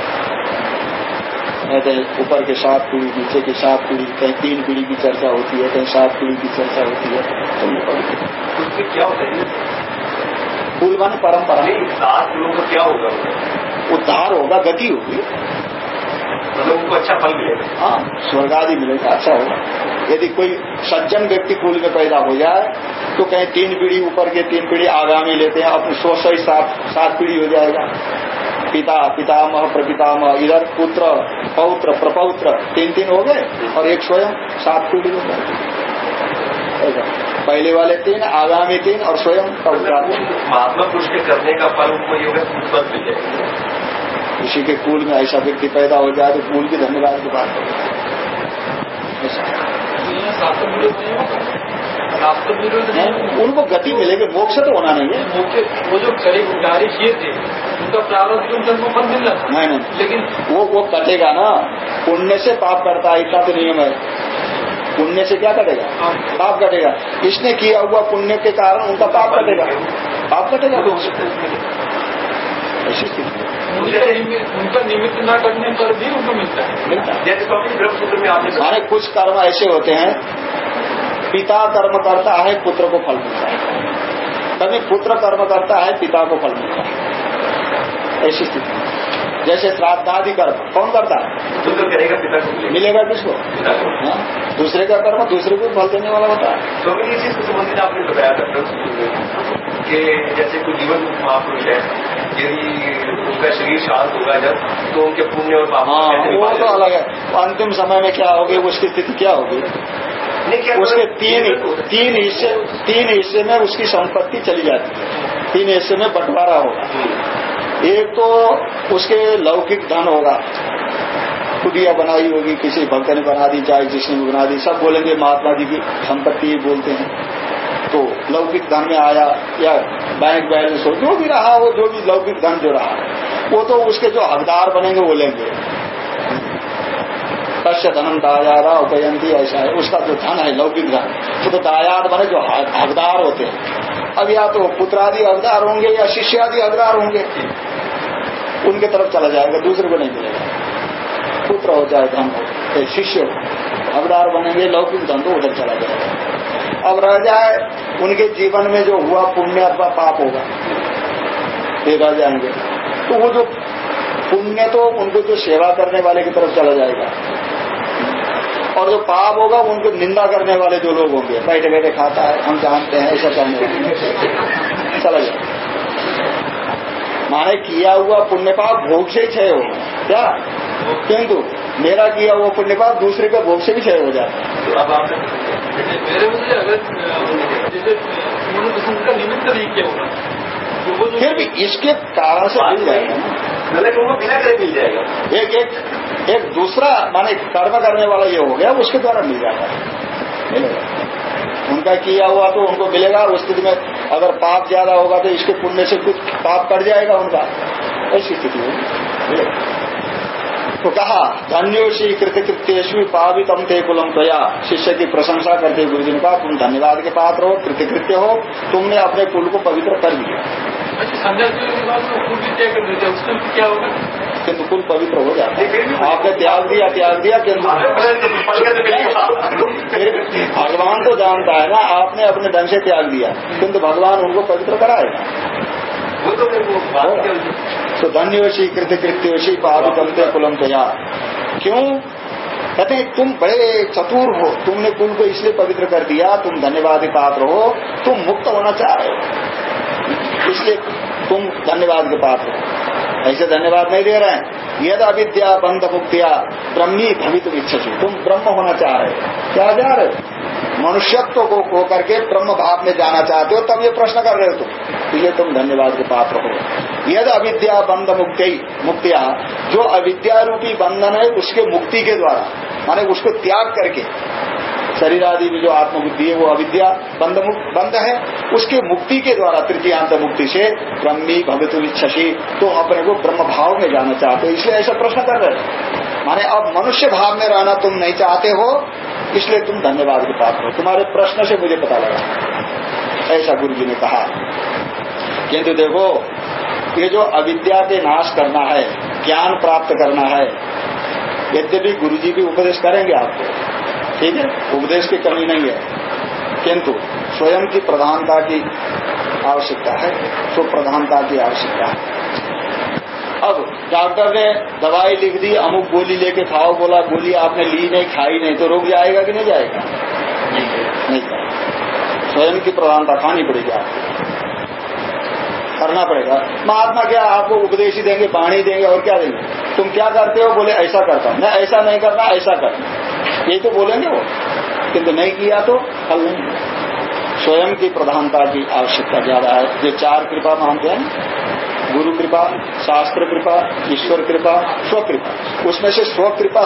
कहते हैं ऊपर के सात पीढ़ी नीचे के सात पीढ़ी कहीं तीन पीढ़ी की चर्चा होती है कहीं सात पीढ़ी की चर्चा होती है। तो क्या होता है? कुल बने परंपरा। सात लोगों का क्या होगा? उद्धार होगा गति होगी। मतलब उनको अच्छा फल मिलेगा। हाँ स्वर्ग आदि मिलेगा अच्छा होगा यदि कोई सज्जन व्यक्ति कुल में पैदा हो जाए तो कहीं तीन पीढ़ी ऊपर के तीन पीढ़ी आगामी लेते हैं अपने सौ सौ सात सात पीढ़ी हो जाएगा। पिता पितामह प्रपितामह इधर पुत्र पौत्र प्रपौत्र तीन तीन हो गए और एक स्वयं सात पीढ़ी हो गए। पहले वाले तीन आगामी तीन और स्वयं महात्मा पुरुष के करने का फल उनको ये मिल किसी के कुल में ऐसा व्यक्ति पैदा हो जाए तो कुल की धन्यवाद की बात उनको गति मिलेगी मोक्ष तो होना नहीं है। वो जो कार्य किए थे उनका प्रारंभ उनको फल मिल रहा नहीं नहीं। लेकिन वो वो कटेगा ना। पुण्य से पाप करता है इतना तो नियम है। पुण्य से क्या कटेगा? हाँ। पाप कटेगा। इसने किया हुआ पुण्य के कारण उनका पाप कटेगा। पाप कटेगा। ऐसी स्थिति उनका निमित्त न करने पर भी उनको मिलता है। मिलता है। जैसे में आपने सारे कुछ कर्म ऐसे होते हैं पिता कर्म करता है पुत्र को फल मिलता है। कभी पुत्र कर्म करता है पिता को फल मिलता है। ऐसी स्थिति। जैसे श्राद्धादि कर्म कौन करता है? पुत्र करेगा पिता को मिलेगा। किसको? हाँ? दूसरे का कर्म दूसरे को फल देने वाला होता है। तो इसी संबंधित आपने बताया था कि जैसे कोई जीवन महापुरुष है यदि उनका शरीर शांत होगा जब तो उनके पुण्य और पाप हाँ, वो तो अलग है। अंतिम समय में क्या होगी उसकी स्थिति क्या होगी? उसके तीन तीन हिस्से तीन हिस्से में उसकी संपत्ति चली जाती है। तीन हिस्से में बंटवारा होगा। एक तो उसके लौकिक धन होगा। कुटिया बनाई होगी किसी भक्त ने बना दी चाहे जिसने बना दी सब बोलेंगे महात्मा जी की संपत्ति बोलते हैं। तो लौकिक धन में आया या बैंक बैलेंस हो, जो भी रहा हो जो भी लौकिक धन जो रहा, वो तो उसके जो हकदार बनेंगे, वो लेंगे। कश्य धनम दायारा उपयंती ऐसा है। उसका जो धन है, लौकिक धन, वो तो दायाद बने जो हकदार होते हैं। अब या तो पुत्रादि हकदार होंगे या शिष्यादि हकदार होंगे, उनके तरफ़ चला जाएगा, दूसरे को नहीं मिलेगा। पुत्र हो जाए धन हो शिष्य हो, हकदार बनेंगे, लौकिक धन तो उधर चला जाएगा। अब रह जाए, उनके जीवन में जो हुआ पुण्य अथवा पाप होगा, ये रह जाएँगे। तो वो जो पुण्य तो उनको जो सेवा करने वाले की तरफ़ चला जाएगा। और जो पाप होगा, उनको निंदा करने वाले जो लोग होंगे, बैठे बैठे खाता है, हम जानते हैं, ऐसा कहने चला जाए माने किया हुआ पुण्य पाप भोग से क्षय हो क्या? किंतु मेरा किया हुआ पुण्य पाप दूसरे का भोग से भी क्षय हो अब मेरे मुझे अगर जैसे उन्होंने का निमित्त नहीं किया होगा फिर भी इसके कारण से मिल जाएगा। बिना करे मिल जाएगा। एक एक एक दूसरा माने कर्म करने वाला ये हो गया उसके द्वारा मिल है? मिलेगा उनका किया हुआ तो उनको मिलेगा उस स्थिति में अगर पाप ज़्यादा होगा तो इसके पुण्य से कुछ पाप कट जाएगा उनका। ऐसी स्थिति होगी। तो कहा धन्योशी कृतकृत्यु पावितम थे कुलम त्वया। शिष्य की प्रशंसा करते गुरु जी ने कहा तुम धन्यवाद के पात्र हो कृतकृत्य हो तुमने अपने कुल को पवित्र कर दिया। अच्छा संध्या के बाद में कुल पवित्र हो जाता आपने त्याग दिया त्याग दिया फिर भगवान तो जानता है ना आपने अपने ढंग से त्याग दिया किंतु भगवान उनको पवित्र कराएगा तो धन्योशी कृत कृत्योशी पावितमते कुलम तया क्यों? कहते हैं, तुम बड़े चतुर हो। तुमने कुल को इसलिए पवित्र कर दिया, तुम धन्यवाद के पात्र हो, तुम मुक्त होना चाह रहे हो। इसलिए तुम धन्यवाद के पात्र हो। ऐसे धन्यवाद नहीं दे रहे हैं। यद अविद्या बंध मुक्तिया, ब्रह्मी भवित इच्छसी। तुम ब्रह्म होना चाह रहे हो। क्या जा रहे हो? मनुष्यत्व को खो करके ब्रह्म भाव में जाना चाहते हो, तब ये प्रश्न कर रहे हो तुम। इसलिए तुम धन्यवाद के पात्र हो। यद अविद्या बंध मुक्ति, मुक्तिया, जो अविद्या रूपी बंधन है, उसके मुक्ति के द्वारा, माने उसको त्याग करके शरीर आदि में जो आत्मबुद्धि है, वो अविद्या बंद बंध है। उसके मुक्ति के द्वारा तृतीयांत मुक्ति से ब्रह्मी भगतु इच्छसी। तो अपने को ब्रह्म भाव में जाना चाहते हो, इसलिए ऐसा प्रश्न कर रहे माने अब मनुष्य भाव में रहना तुम नहीं चाहते हो, इसलिए तुम धन्यवाद के पात्र हो। तुम्हारे प्रश्न से मुझे पता लगा। ऐसा गुरु जी ने कहा। किंतु देखो, ये जो अविद्या के नाश करना है, ज्ञान प्राप्त करना है, यद्यपि गुरु जी भी उपदेश करेंगे आपको। ठीक है? उपदेश की कमी नहीं है। किंतु स्वयं की प्रधानता की आवश्यकता है तो प्रधानता की आवश्यकता है। अब डॉक्टर ने दवाई लिख दी अमुक गोली लेके खाओ बोला गोली आपने ली नहीं खाई नहीं तो रोग जाएगा कि नहीं जाएगा? नहीं। जाएगा स्वयं की प्रधानता खानी पड़ेगी आपको। करना पड़ेगा। महात्मा क्या आपको उपदेश ही देंगे पानी देंगे, और क्या देंगे? तुम क्या करते हो? बोले, ऐसा करता हूँ। नहीं ऐसा नहीं करना ऐसा करना यही तो बोलेंगे वो। किंतु नहीं किया तो फल नहीं स्वयं की प्रधानता की आवश्यकता ज़्यादा है। जो चार कृपा मानते हैं, गुरु कृपा, शास्त्र कृपा, ईश्वर कृपा स्वकृपा उसमें से स्वकृपा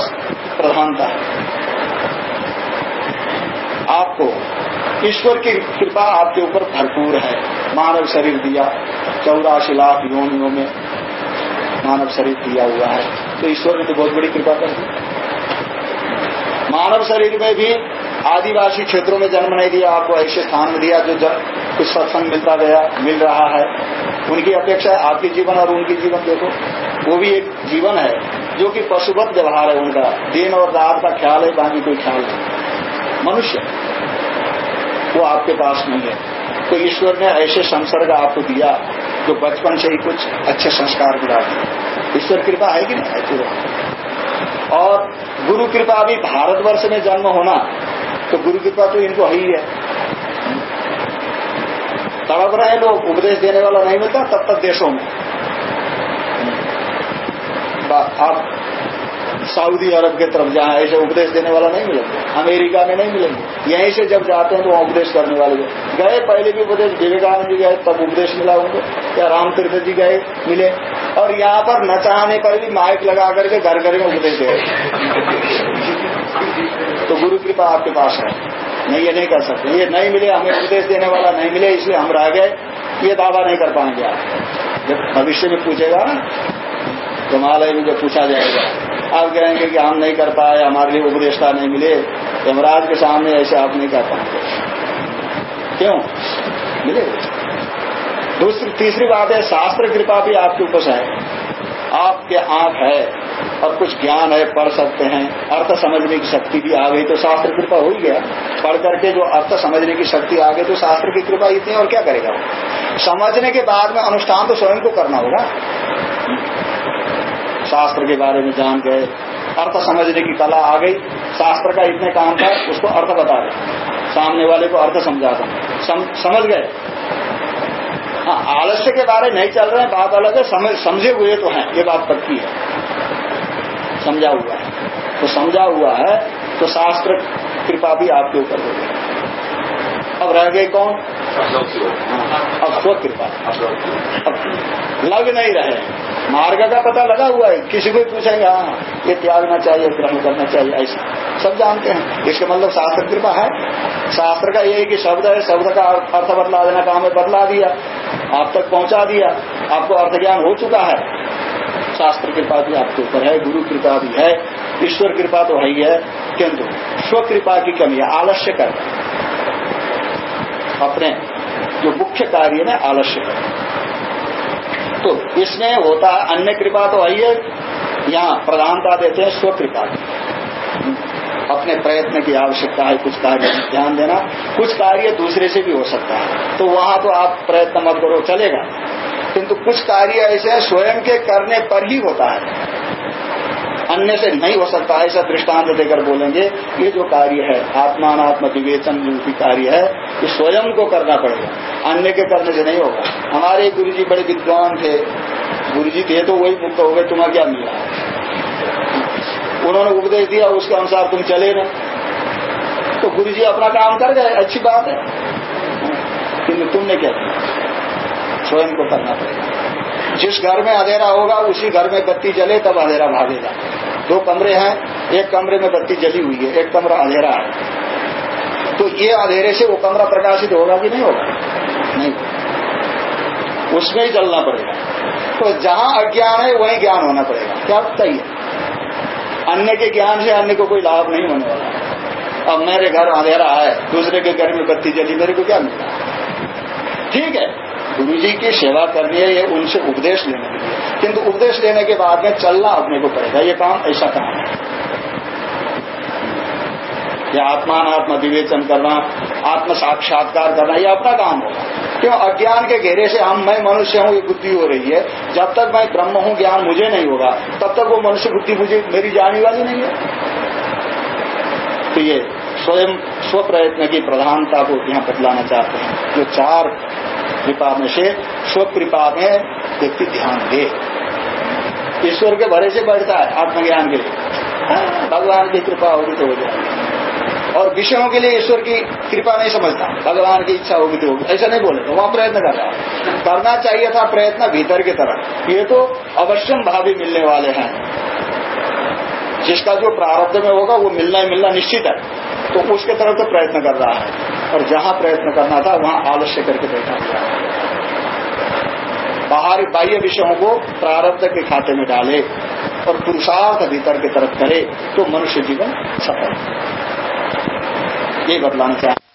प्रधानता है। आपको ईश्वर की कृपा आपके ऊपर भरपूर है। मानव शरीर दिया, चौरासी लाख योनियों में मानव शरीर दिया हुआ है। तो ईश्वर ने तो बहुत बड़ी कृपा कर दी। मानव शरीर में भी आदिवासी क्षेत्रों में जन्म नहीं दिया, आपको ऐसे स्थान में दिया जो कुछ सत्संग मिलता गया, मिल रहा है। उनकी अपेक्षा आपके जीवन और उनकी जीवन देखो, वो भी एक जीवन है, जो कि पशुवत व्यवहार है उनका। दिन और रात का ख्याल है, बाकी कोई ख्याल नहीं। मनुष्य वो आपके पास नहीं है। तो ईश्वर ने ऐसे संसर्ग आपको दिया जो बचपन से ही कुछ अच्छे संस्कार दिए ईश्वर कृपा है कि नहीं? है और गुरु कृपा अभी भारतवर्ष में जन्म होना तो गुरु कृपा तो इनको है ही है। तड़प रहे लोग, उपदेश देने वाला नहीं मिलता, तब तक देशों में। आप सऊदी अरब के तरफ़ जहाँ ऐसे उपदेश देने वाला नहीं मिलेंगे, अमेरिका में नहीं मिलेंगे। यहीं से जब जाते हैं तो वहाँ उपदेश करने वाले गए, पहले भी उपदेश, विवेकानंद जी गए, तब उपदेश मिला उनको, या रामतीर्थ जी गए, मिले। और यहाँ पर न चाहने पर भी माइक लगा करके घर घर में उपदेश दे तो गुरु कृपा आपके पास है। नहीं, ये नहीं कर सकते। ये नहीं मिले, हमें उपदेश देने वाला नहीं मिले, इसलिए हम रह गए। ये दावा नहीं कर पाएँगे आप। जब भविष्य में पूछेगा ना हिमालय में जब पूछा जाएगा। आप कहेंगे कि हम नहीं कर पाए, हमारे लिए उपदेशता नहीं मिले, यमराज के सामने ऐसे आप नहीं कर पाएँगे। क्यों? मिले। दूसरी, तीसरी बात है, शास्त्र कृपा भी आपके ऊपर है। आपके आँख है और कुछ ज्ञान है, पढ़ सकते हैं, अर्थ समझने की शक्ति भी आ गई तो शास्त्र कृपा हो ही गया। पढ़ करके जो अर्थ समझने की शक्ति आ गई तो शास्त्र की कृपा इतनी और क्या करेगा समझने के बाद में अनुष्ठान तो स्वयं को करना होगा। शास्त्र के बारे में जान गए अर्थ समझने की कला आ गई। शास्त्र का इतने काम था उसको अर्थ बता दे। सामने वाले को अर्थ समझा दो। सम, समझ गए? हाँ आलस्य के बारे नहीं चल रहे हैं बात अलग है समझ, समझे हुए तो हैं ये बात पक्की है। समझा हुआ है। तो समझा हुआ है तो शास्त्र कृपा भी आपके ऊपर हो गई अब रह गए कौन? अब स्व कृपा। अब लग नहीं रहे। मार्ग का पता लगा हुआ है। किसी को पूछेंगे हाँ ये त्यागना चाहिए ग्रहण करना चाहिए, ऐसा। सब जानते हैं। इसका मतलब शास्त्र कृपा है। शास्त्र का यही कि शब्द है, शब्द का अर्थ बदला देना, काम है बदला दिया। आप तक पहुँचा दिया। आपको अर्थ ज्ञान हो चुका है। शास्त्र कृपा भी आपके ऊपर है, गुरु कृपा भी है, ईश्वर कृपा तो है ही है। किंतु स्व कृपा की कमी है, आलस्य कर अपने जो मुख्य कार्य में आलस्य कर तो इसमें होता है, अन्य कृपा तो आइए यहाँ प्रधानता देते हैं स्व कृपा अपने प्रयत्न की आवश्यकता है, कुछ कार्य ध्यान देना। कुछ कार्य दूसरे से भी हो सकता है। तो वहाँ तो आप प्रयत्न मत करो, चलेगा। किंतु कुछ कार्य ऐसे स्वयं के करने पर ही होता है। अन्य से नहीं हो सकता, ऐसा दृष्टांत देकर बोलेंगे, ये जो कार्य है आत्मात्म विवेचन रूपी कार्य है, ये स्वयं को करना पड़ेगा, अन्य के करने से नहीं होगा। हमारे गुरु जी बड़े विद्वान थे गुरु जी थे तो वही मुक्त हो गए तुम्हें क्या मिला? उन्होंने उपदेश दिया, उसके अनुसार तुम चले ना। तो गुरु जी अपना काम कर गए, अच्छी बात है। तुमने क्या किया? स्वयं को करना पड़ेगा। जिस घर में अंधेरा होगा, उसी घर में बत्ती जले, तब अंधेरा भागेगा। दो कमरे हैं, एक कमरे में बत्ती जली हुई है, एक कमरा अंधेरा है। तो ये अंधेरे से वो कमरा प्रकाशित होगा कि नहीं होगा? नहीं। उसमें ही जलना पड़ेगा। तो जहाँ अज्ञान है, वहीं ज्ञान होना पड़ेगा। क्या सही है अन्य के ज्ञान से अन्य को कोई लाभ नहीं होने वाला। अब मेरे घर अंधेरा है, दूसरे के घर में बत्ती जली, मेरे को क्या मिला? ठीक है। गुरु जी की सेवा करनी है, ये उनसे उपदेश लेने के लिए। किंतु उपदेश लेने के बाद में चलना अपने को पड़ेगा, ये काम ऐसा काम है। या आत्मात्म विवेचन करना आत्म साक्षात्कार करना, ये अपना काम होगा। क्यों? अज्ञान के घेरे से हम, मैं मनुष्य हूँ, ये बुद्धि हो रही है। जब तक मैं ब्रह्म हूँ, ज्ञान मुझे नहीं होगा, तब तक वो मनुष्य बुद्धि मुझे, मेरी जाने वाली नहीं है। तो ये स्वयं स्व प्रयत्न की प्रधानता को यहाँ बतलाना चाहते हैं। जो चार कृपा में से स्व कृपा में व्यक्ति ध्यान दे। ईश्वर के भरे से बढ़ता है आत्मज्ञान के लिए। भगवान की कृपा होगी तो हो जाएगी। और विषयों के लिए ईश्वर की कृपा नहीं समझता। भगवान की इच्छा होगी तो होगी। ऐसा नहीं बोले तो वहाँ प्रयत्न कर रहा करना चाहिए था प्रयत्न भीतर की तरफ़। ये तो अवश्यम भावी मिलने वाले हैं। जिसका जो प्रारब्ध में होगा वो मिलना ही मिलना निश्चित है। तो उसके तरफ़ तो प्रयत्न कर रहा है। और जहाँ प्रयत्न करना था, वहाँ आलस्य करके बैठा हुआ है। बाहर बाह्य विषयों को प्रारब्ध के खाते में डाले और पुरुषार्थ भीतर की तरफ़ करे तो मनुष्य जीवन सफल ये बदलाना चाहते